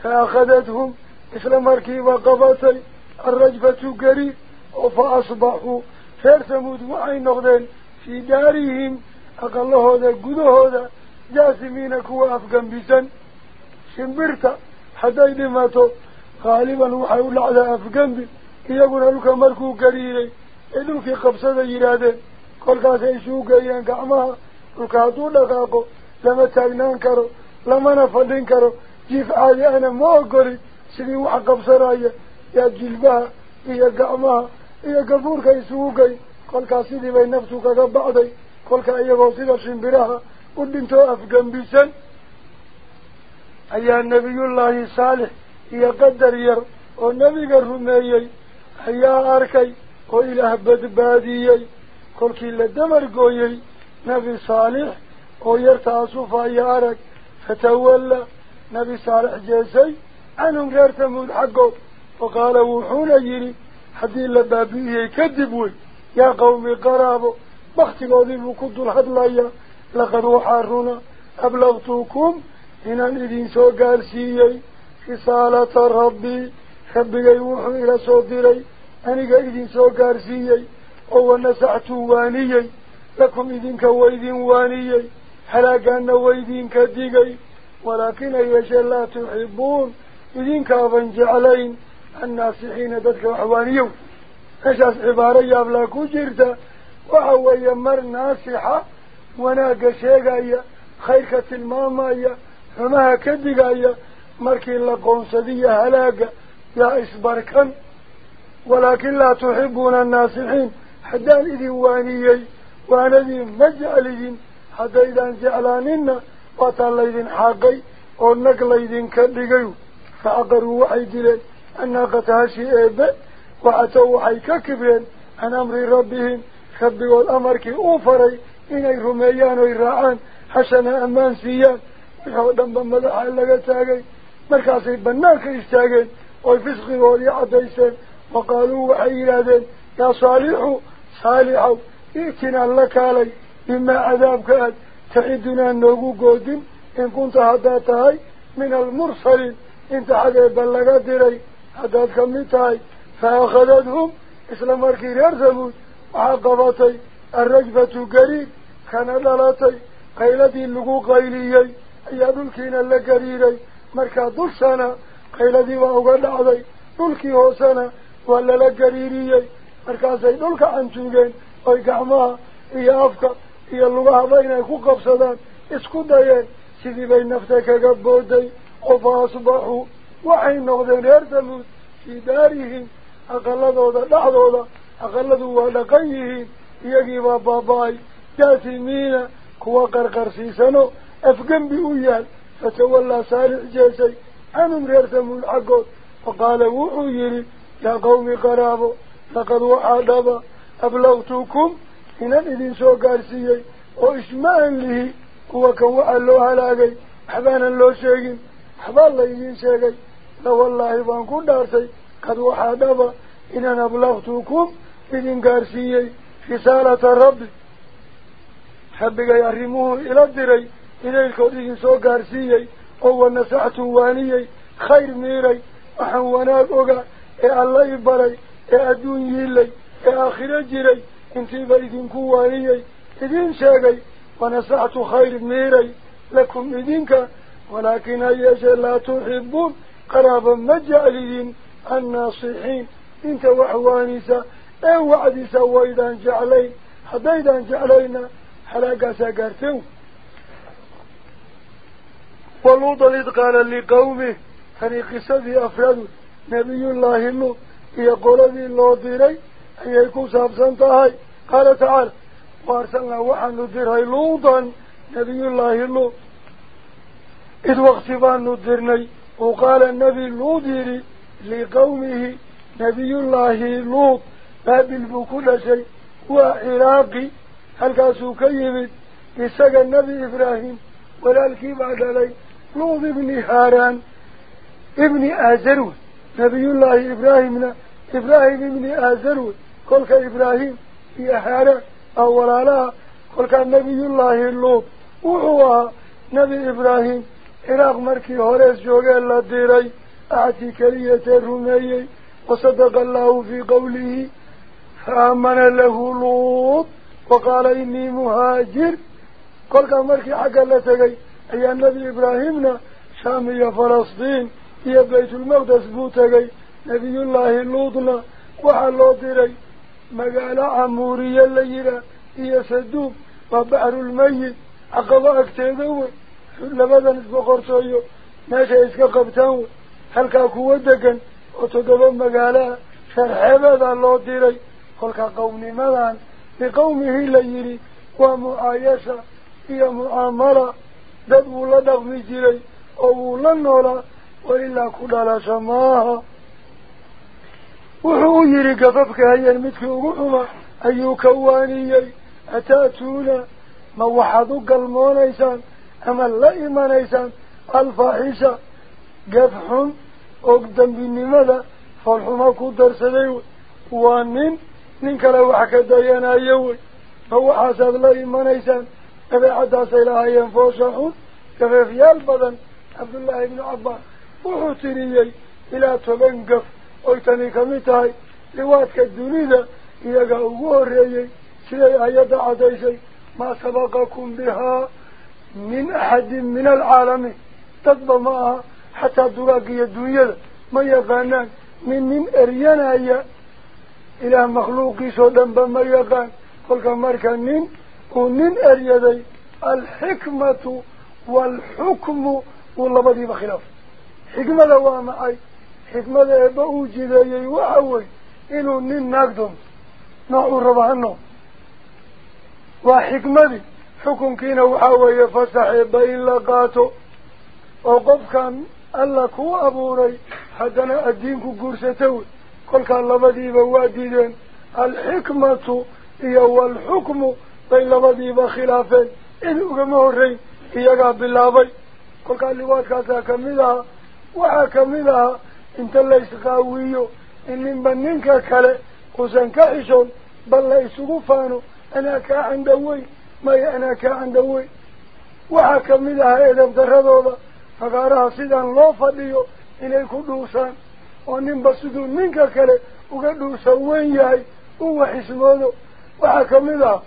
فأخذتهم إسلامركي وغباطة الرجفة قريب في دارهم أقل هذا قده هذا جاسمين كوا أفقن بسن شمبرتا حتى إدماتو غالبا وحيو لعدا أفقن بي. يقول لك مركو قريري إذن في قبصة يرادين كل كاسا يشوك أيان كعمها لك هدو لغاقو لما تاقنان كارو لما نفلين كارو جيف عادي أنا أقولي سيدي وحا كل كاسيدي بين نفسك قبعدي كل كأيغو سيدا شنبراها ودنتو أفقن بسن أيها النبي الله صالح يقدر ير ونبي الرميي أيها أركي وإله بدباديي كل كيلا دمر قويي نبي صالح ويرتا صوفا يا أرك فتولى نبي صالح جيسي عنهم غير تمود حقه وقال وحون يري يا قومي قرابو بختي قوضي بكد الحدلايا لقد وحارنا أبلغتكم إن الذين سو قارسيي خصالة ربي خبقي يوحو إلى صدري أنك إذن سو قارسيي أو نسعت وانيي لكم إذن كويدين وانيي حلاقان ويدين كدقي ولكن أيش لا تحبون إذن كافن جعلين الناسحين هشاس عبارة يابلا كجيرتا وهو يمر ناسحة وناك شيقا خيكه الماما وما هكذا مركي الله قنصدية هلاك يا إصبركا ولكن لا تحبون الناسحين حتى الإذن وانيي وأنا ذي مجعل ذي حتى إذا انزعلاننا وطال ذي حاقي ونقل ذي كالي فأقروا وحيد لي أنها قتاشي إيبه وأتوا حيك كبرين عن أمر ربهم. خبوا الأمر كي أوفري إني رميان ويراعان حسنا أمان سيان. وقالوا دنبا ملاحا لغا تاقي مركاسي بناك يستاقي. ويفسقي ولي عديسين وقالوا وحيرادين يا صالح صالح ائتنا لك علي. مما عذابك أد تعدنا النوغو قودين. إن كنت هداتهاي من المرسلين. إنت حقا بلغا ديري هداتك ميتهاي. Isla markii reer samuud waxaa qabatay الرجفة قريب كان لالاتي قيلتي اللقو قيليي أي دلكينا لقريري. مركا دلسانا قيلتي وأقل عضي دلكي هوسانا ولا لقريريي. مركا سي دلك عنتوغين أي قعمها إيا أفكا إيا اللغة بين يكو قبصدان. اسكو دايين سيدي بين نفتك قبودي وفاصبحوا وحين نغذين يرتمود في دارهم أقلدوا ذا لحظوا ذا أقلدوا ولقيهم يجيب باباي جاثمين كوا قرقر سيسانو. أفقن بأويال فتولى سالح جيسي. عنهم يرتمون حقود فقال وحو يري. يا قوم قرابو. لقد وحادبا أبلغتكم. إن الإذن سو قارسيي. وإسماء له هو كان وحا الله هلاقي. حبانا لو شيقين. حبا الله يدين شيقي. لوالله بانكو دارتي قد وحادبا إن أبلغتكم إذن قارسيي رسالة ربي حبك يرموه إلى الدري. إليك إذن سو قارسيي هو نسعت وانيي خير ميري. وحواناك أغا إيه الله يبري. إيه أدون يلي. إيه آخر جري انتي إذن كوانيي إذن شاقي. ونسعت خير ميري. لكم إذنك. ولكن أيش لا تحبون. قرابا مجعلين. الناصحين. انت وحوانيسا إيه وعديسا وإذا جعلين حديدا جعلينا حلاقا ساقرتو ولوطا إذ قال لقومه هني قصدي أفراد نبي الله إنه يقول ذي الله ديري أن يكون سابسنتهاي قال تعالى وأرسلنا وحن نديرهي لوطا نبي الله إنه إذ وقت بان نديرني وقال النبي لوديري لقومه نبي الله لوط بابل بكل شيء وعراقي هل كاسو كيبت إساق النبي إبراهيم ولكن بعد لي لوط ابن هاران ابن آزرون نبي الله إبراهيمنا إبراهيم ابن آزرون كل إبراهيم في هاران أولا لا كل نبي الله اللوط وهو نبي إبراهيم عراق مركي هوريس جوغي الله ديري. أعطي كرية الرميي وصدق الله في قوله فآمن له لوط وقال إني مهاجر. قال كان مركي حق الله تقي أي النبي إبراهيمنا شامية فلسطين هي بيت المقدس بوتقي نبي الله لوطنا وحلو ديري مقال عمورية الليلة هي سدوب وبحر الميت. عقبا اكتدوه labadan isboqortooyo meesha iska qabtaan هل كاكو ودكن وتقضم مقالا شرحبا ذا الله ديري قل كاقومني مدان لقومه ليري ومعايشة هي مؤامرة دادو لدغمي جيري أو لنولا وإلا كدالا شماها وحو يري قففك هيا المتك وقعما أيو كواني أتاتونا ما وحدو قلمونيسان أما اللئيمانيسان الفاحشة قفهم أقدم بالنمذا فالحما كدر سديو وانين ننك لو حكا ديانا يوي فهو حاسد لا إيمانيسان كذا حتى سيلاها ينفوشحون كذا في البدن عبد الله بن عباس وحوتريي إلى تبنقف ويتني كميتاي لواتك الدنيا إيقا أقوه ريي سيئي أيضا عديسي ما سبقكم بها من أحد من العالمين تقضى معها حتى دراقية الدنيا ما يغانان. من من أريانا هي إلى مخلوقي سودان بما يغان. قل مركا من ونن أريدي الحكمة والحكم والله بدي بخلاف. حكمة لواما أي. حكمة إبا جذي وحوي إنه نن نقدم نعور ربعنه وحكمة waxaa weeye fasaxiiba in la qaato oo qofkan guursata wey kolkaa labadiiba waa diideen alxikmatu iyo waalxukmu bay labadiiba khilaafeen cid ugama horreyn iyagaa bilaabay kolkaa liwaadkaasaa kamid ahaa waxaa kamid ahaa inta la isqaawiyo in ninba ninka kale uusan ka xishoon bal la isugu faano anaa kaa candhaweyn maya anaa kaa candhawey waxaa kamid ahaa edab daradooda oo ninba siduu ninka kale uga dhuusan weyn yahay u waxismoodo waxaa kamid ah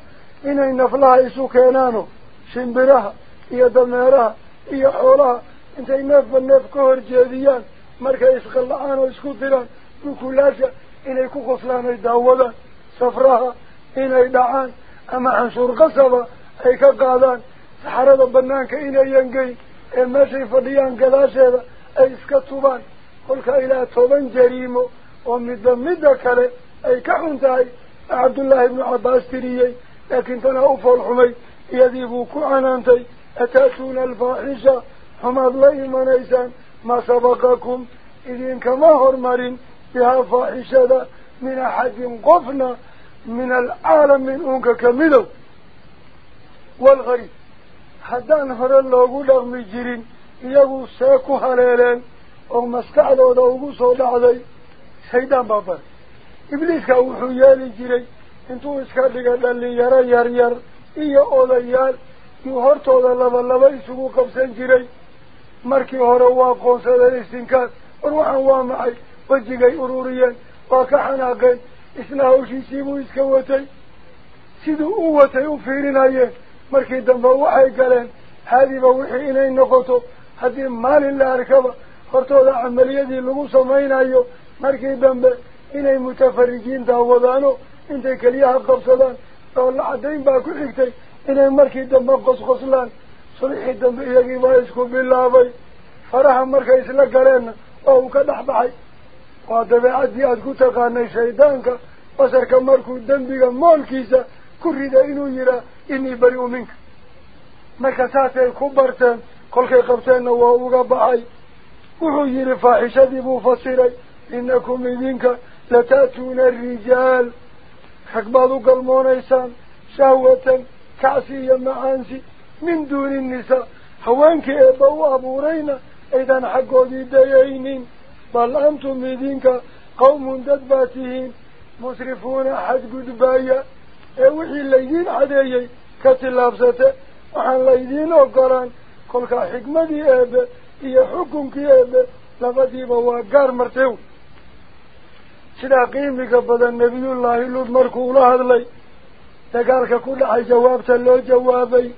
inay naflaha isu keenaano shimbiraha iyo dameeraha iyo xoolaha intay neefba neef ka horjeediyaan markay isqalla-aan oo isku diraan dhukulaasha inay ku qoslaan ay daawadaan safraha inay dhacaan أما عنصر قصبة أي كقادان saxarada banaanka inayan geyn إما شيء فضيان قداش هذا أي إسكتوبان قلك إلى توبان جريمه. ومدى مدى كله. أي كحنتاي. عبد الله بن عباس تريي. لكن تنا أفر يذيب يذيبوكو عنانتي أتأتون الفاحشة. هم الله من إيسان. ما سبقكم. إذن كما هرمرين. بها فاحشة من أحد قفنا. من العالم من أنك كمله والغريب. Jirin iyagu see ku haleeleen oo maskaxdooda ugu soo dhacday shaydaan baa baray ibliiska wuxuu yeeli jiray intuu iska dhiga dhalinyaro yaryar iyo odayaal yuu hortooda laba laba isugu qabsan jiray markii hore waa qoonsadeen istinkaas war waxaan waa maxay wejigay ururiyeen waa ka xanaaqeen isna hawshiisiibuu iska watay siduu u watay u fiirinayeen markii dambe waxay galeen haadiba wixii inay noqoto haddii maalin la arkaba hortooda camaliyadii lagu samaynayo markii dambe inay mutafarijiin daawadaano intay keliyaha qabsadaan oo la caddayn baa ku xigtay inay markii dambe qosqoslaan sulxii dambe iyagii baa isku bilaabay faraha markay isla galeenna oo uu ka dhex baxay waa dabeecaddii aada ku taqaanay shaydaanka basarka markuu dembiga moolkiisa ku rida inuu yihaa إني بريء منك. ما كثرت الكبرة كل كقبتين وهو جبعي وحير فاحشة بوفصيري إنكم منك لا تأتون الرجال حكبادو قلمونيسان شهوة كعسية معانسي من دون النساء. حوانك إبوا رينا إذا حقوا دي ديينين بل أنتم مدينك قوم دباتهين مصرفون حد قدبايا. وحي الليدين عديي كتلابسته وحان الليدين وقران كل حكمة ايبا اي حكم ايبا لفتيبا وقار مرتو سلا قيمة قبضا نبي الله اللود مركولا هذلي تقالك كل حي جوابتا اللو جوابي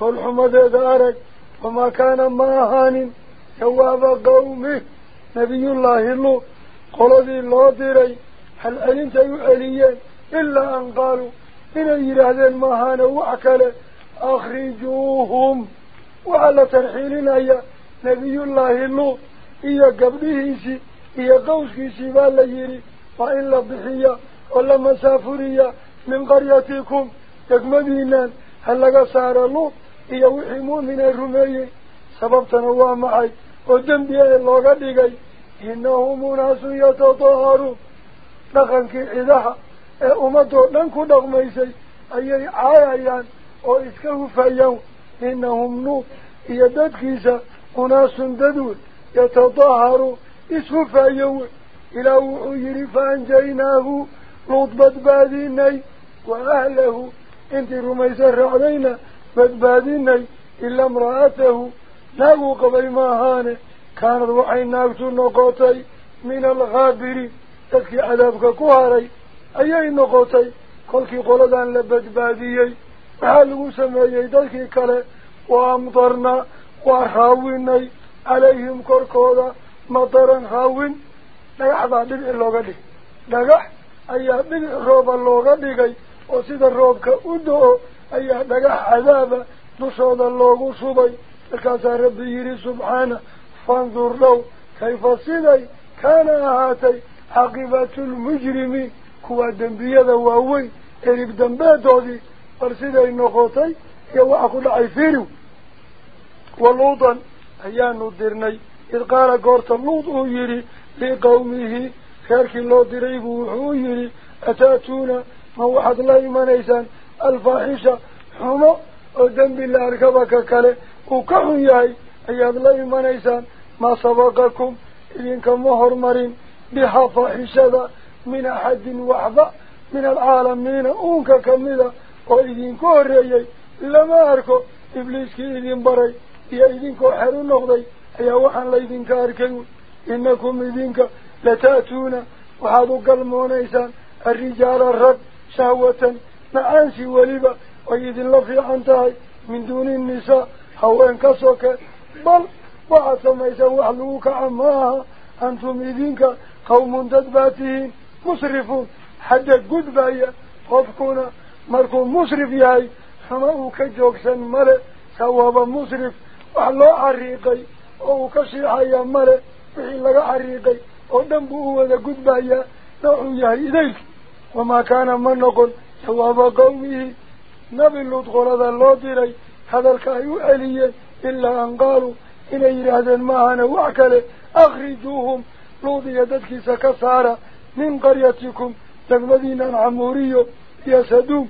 فالحمد ادارك وما كان ما هان جواب قومه نبي الله اللود قلدي الله ديري هل أنت يؤليين إلا أن قالوا kale akhrijuuhum waxaa la tarxiilinaya nebiyullaahi luut iyo gabdhihiisii iyo qawskiisii baa la yidhi waa in la bixiya oo la masaafuriya من قريتكم تقمدينا هل لك سار لوط إيا وحي مؤمن الرمي سببتنا أمدو لنكو دغميسي أي عايان أو إسكه فيهم إنهم نوط إيا ددكيسا أناس ددون يتطهروا. إسكه فيهم إلى وحي فأنجيناه لوط بدباديني وأهله. إنت رميسر علينا بدباديني إلا امرأته. ناقو قبي ماهانه كانت وحي ناقتو نقوتي من الغابرين تكي عذابك كوهاري أي نقوتي كلكي قولدان لبدباديي وحالو سميي دلكي كله وأمطرنا وحاويني عليهم كركودا مطرا looga dhig dhagax ayaa dhibic rooba looga dhigay oo sida roobka u do-o ayaa dhagax cadaaba dushooda loogu shubay markaasaa rabbi yidhi subxaana fandur dhow kayfa siday kaana ahaatay caqibatulmujrimiin كوا دنبيا ذو أوي إلي بدنبا دودي أرسيدا إنو خوتي يو أخد عيفيرو ولوطا أيانو ديرني إذ قال قورتا لوطو يري لقومه خيرك الله ديريبو يري أتاتونا ما واحد لا إيمان إيسان الفاحشة حمو ودنب الله ركبك كالي وكهن ياي أياد الله إيمان إيسان ما سبقكم إذنكم مهر مرين بحفاحشة ذا من أحد وحظة من العالمين أونك كمدة وإذن كوريي لما أركو إبليس كإذن بري. إذن كوحر النغضي أي وحن لإذن كاركو إنكم إذنك لتأتون. وحاضوا قلمونيسا الرجال الرب شهوة. نعانسي ولبا وإذن لفي عنتاي. من دون النساء. هو انكسوك بل بعث ما يسوح لوك عماها. أنتم إذنك قوم تدباتهم مصرفون حتى قد بايا قفكونا مركو مصرف ياي فما هو كجوكسن مرة سواب مصرف وحلو عريقي وهو كشيحايا مرة بحي لغا عريقي. ودنبوه وذا قد بايا نوعو ياي إليك. وما كان من نقول سواب قومه. نبي اللو دخول هذا اللو ديري هذا الكهيو علي إلا أن قالوا إلي رهزا ما هانا وعكلي أخرجوهم. لو ديادتك سكسارا من قريتكم تقمدين العموريو يا سدوم.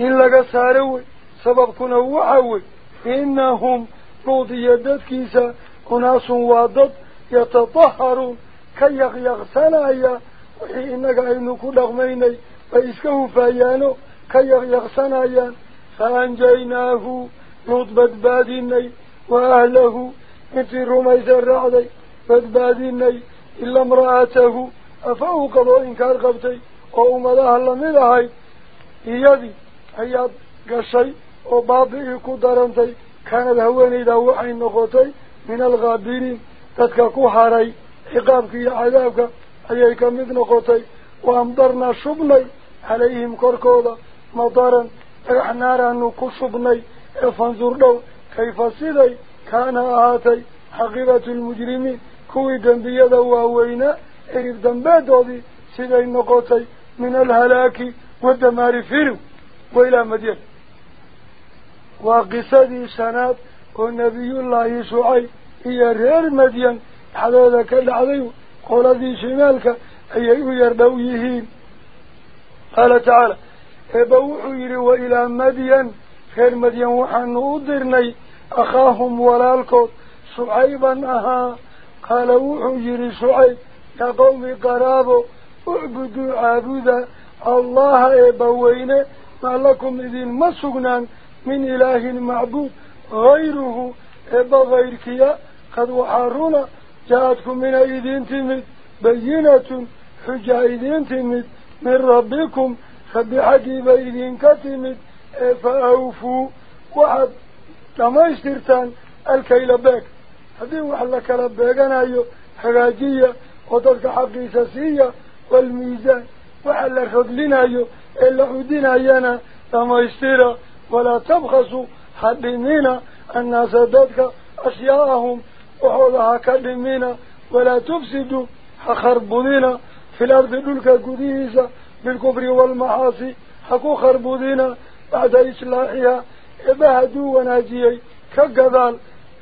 إن لغا ساروي سببكنا وحاوي إنهم لوض يدد كيسا قناس وادد يتطهرون. كيغ يغسنايا وحي إنك عينو كلغميني فإسكه فايانو. كيغ يغسنايا فأنجيناه لوض بدباديني. وأهله انت رميز الرعدي بدباديني. إلا امرأته. أفأه قضوا إنكار قبتي وهم ذا هل ملاهي إيادي أياد قشي وبابيه كدرنتي. كان دهواني دهو عين نقوتي من الغابيرين تتكاكو حاري عقابك يا عذابك. أيهيك مذ نقوتي وأمضرنا شبني. عليهم كركولا مطارا أحنا نكو شبني فانزور لو كيف سيدي. كان آهاتي حقيبة المجرمين. كوي دنبية دواوين إريف دنبادودي سيدا النقاطي من الهلاك والدمار فيرو وإلى مدين وقصدي سناد ونبي الله سعي هي رير مدين حدو ذاك العظيم قول شمالك أيه يردويهين قال تعالى إبوحير إلى مدين خير مدين وحن أدرني أخاهم ولا الكوت صعيبا أهام قال وحجر شعيب يا قوم قرابوا اعبدوا عابدا الله يبوين ما لكم إذن ما سقنان من إله معبود غيره إبا غيركيا قد وحارونا جاءتكم من إذن تمت بينة حجة إذن تمت من ربكم فبحقيب إذن كتمت فأوفوا وعد كما اشترتان الكيل بك. La kala beeganayo hagaajiya oo dadka xaqiisa siiya والميزان وحل الرجلين إلا عدنا تميستيرا ولا تبخسوا حدمينا الناس ذاتك أشياءهم وحولها كلمينا ولا تفسدوا حخربونينا في الأرض دولك قديسة بالكبر والمعاصي حكو خربونينا بعد إصلاحها إبهدوا وناجيي كقذال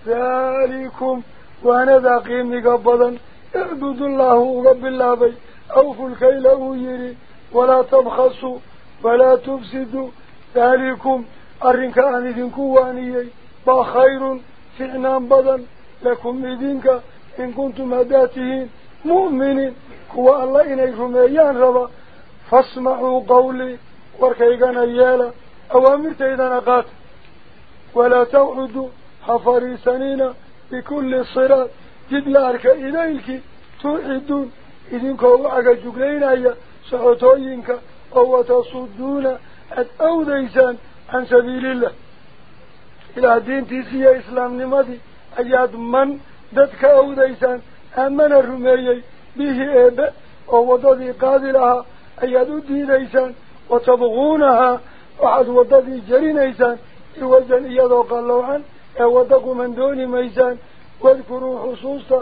ذلكم وأنا ذا قيمي قبضا اعبدوا الله وقب الله بي أوفوا الكيل يري ولا تبخسوا ولا تفسدوا. ذلكم أرنك أن إذن كوانيي بخير فعنان بدن. لكم إذنك إن كنتم هداتهين. مؤمنين. كوا الله إنيكم أيان ربا. فاسمعوا قولي. وركيغان أيالا أوامر تيدان قات ولا توعدوا حفريسانين بكل صراط. جدلارك إليك توحدون. إذن كوعك جغلين أي سعطوينك أو تصدون. أو ديسان عن سبيل الله. إلى دين تيسي إسلام نماذي أياد من ذاتك أو ديسان أمن الرمي به إبا أو ضدي قادرها لها أياد دي ديسان وتبغونها. وعد وضدي جري نيسان إوزن إياد وقال له عنه kuman dooni maysaan wadkuruu xusuusta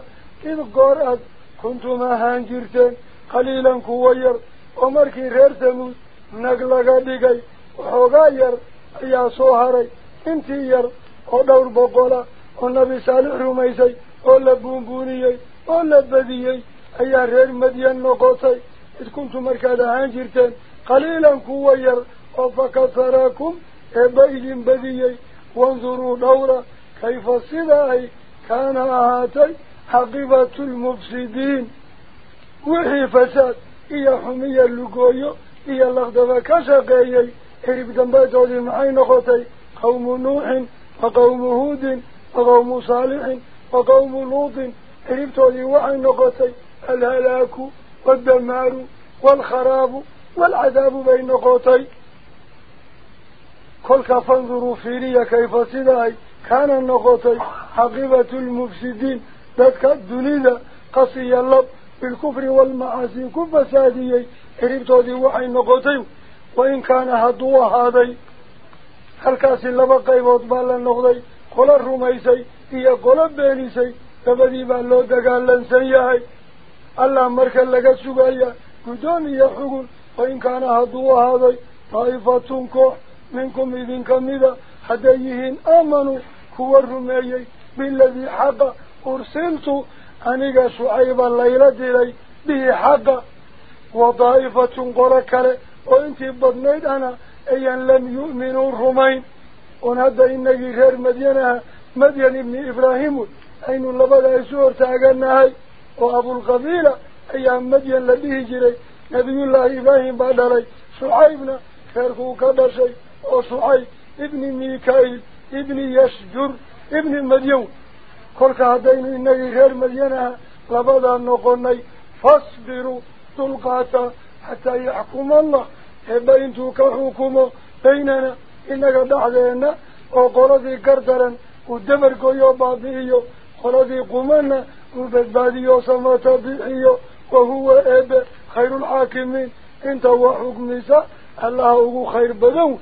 id goor aad كنتم أهان جرتين. قليلا كوير. ومركي رير ثمود نقلق دقي وحوغاير يا صوهري. انتي ير. ودور بقولا. والنبي صالح رميسي ولا بونبونيي ولا بديي. أي رير مدين نقوطي إذ كنتم مركاد أهان جرتين. قليلا كوير. وفكثراكم إبايد بديي. وانظروا دورا كيف الصداعي كان أهاتي حقيبة المفسدين. وحي فساد إيا حمية اللقوية إيا اللغدبة كشقيي حريب دنباتودي معين نخطي قوم نوح وقوم هود وقوم صالح وقوم لوط. حريب تودي وحين نخطي الهلاك والدمار والخراب والعذاب بين كل كفنظروا فيني كيف سيداي كان النقطي حقيبة المفسدين ذاتك الدنيا قصي الله بالكفر والمعاسي كفة سادية حريبتو دي وحي النقطي وإن كان هدوه هذا هل كاسي اللبقى وطبال النقطي قول الرميسي إيا قول البينيسي تبدي بالله دقال لنسيهي ألا مركا لك السبايا قدامي يحقون وإن كان هدوه هذا طائفة كوح منكم إذن كميدا حديهن آمنوا كوى الرميي بالذي حق. أرسلت أنيقا شعيب الليلة دلي به حق. وضائفة قرأك وإنت بضنيت أنا أيا لم يؤمنوا الرومين ونهد إنك غير مدينة. مدين ابن إبراهيم. أين لبدا يسور تاقنهاي وأبو القبيلة أيا مدين لديه جري نبي الله إبراهيم بعد علي شعيبنا خيركو شيء وصعي ابن ميكايل ابن يشجر ابن مليون كل كهدين إنه غير مليانا لبدا نقول فاصبروا طلقاتا حتى يحكم الله. إبا انتو كحكم بيننا إنك بعدنا. وقلذي كردرا ودبر كيو بعضيه قلذي قمنا وبدباديه سماتا بيحيه وهو إبا خير الحاكمين. إنت وحكم نساء الله هو خير بدون.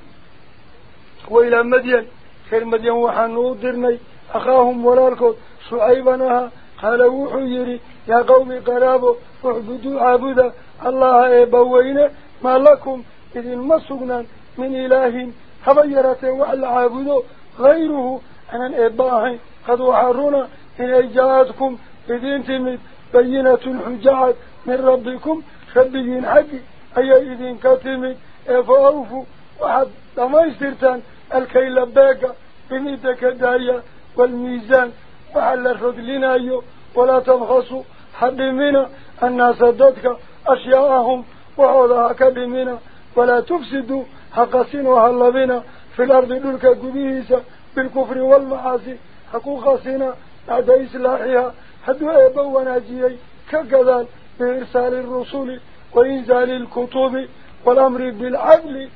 وإلى مدين. خير مدين وحن نودرني أخاهم ولا الكود شعيبناها قال وحو يري. يا قوم قرابوا اعبدوا عبدا الله يبوين ما لكم إذ المسقنا من إله. حبيرت وعلى عبدو غيره أن الإباهي قد وحرنا إن إجاءتكم إذ انتمت بينة الحجاعات من ربكم. خبيين حقي. أي إذن انكتمت أفأوفوا وحد دمائسترتان الكيل باقة بنيتك داية والميزان وحل لنا أيو ولا تنخصوا حد منا الناس دادك أشياءهم وحوضها كد منا. ولا تفسدوا حقسين وحل بنا. في الأرض دولك قبيهيسا بالكفر والمعاصي. حقوق سينا بعد إصلاحها. حدو أبو ناجيي كقذال بإرسال الرسول وإنزال الكتب والأمر بالعدل.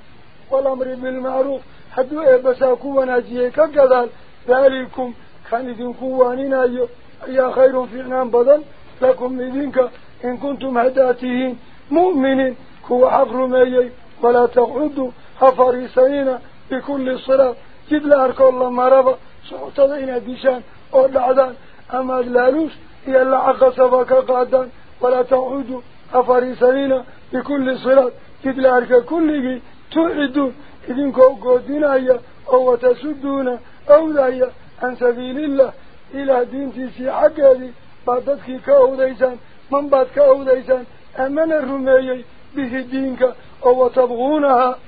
والأمر بالمعروف. حد كوانا ناجيه كذال ذلكم كان إذن كوانين أي خير في عنام بضل لكم إذنك إن كنتم هداتهين مؤمنين. كوا حق رميي ولا تقعدوا حفاريسين بكل صلاة. جد لأرك الله مرابا. سعطدين ديشان أو لعدان أما اللالوس يلا عقصفك قادان. ولا تقعدوا حفاريسين بكل صلاة. جد لأرك كل تعدوا إذن كو قدنا أو تسدون أو ذايا عن سبيل الله إلى دين تيسي عقادي بعدك كو ذايسان من بعد كو ذايسان أمن الرمي به دينك أو تبغونها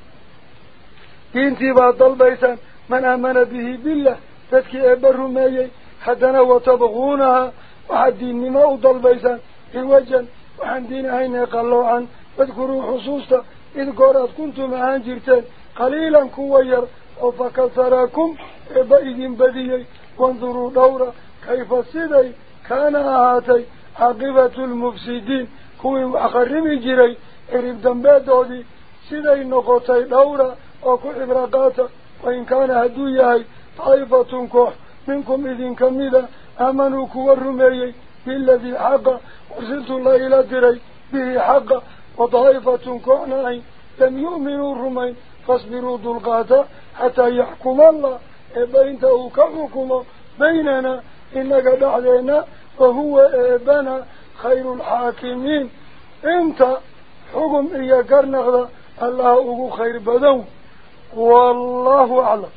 دين تيبا طلبيسان من أمن به بالله تتكي أبا حتى حدنا وتبغونها وحد دين ما أطلبيسان في وجه وحن دين أين يقلوا عن واذكروا حصوصته إذ قرأت كنتم عن جرتين قليلا كوير. وفكثركم إبئين بديي وانظروا دورا كيف سيدي كان هاتي. عقبة المفسدين. كوهم أخرمي جري إرب دنبادودي سيدي نقطي دورا أكو إبراقاتا وإن كان هدوياي طائفة كوح. منكم إذن كميدا أمنوا كوارمي بالذي حق. ورسلت الله إلى دري به حق. وضعيفة كونهين لم يؤمنوا الرمين فاصبروا دلقاتا حتى يحكم الله. إبين تأوكفكم بيننا إنك بعدنا وهو إبنا خير الحاكمين. إنت حكم إياكار نغضى الله أبو خير بدون. والله أعلم.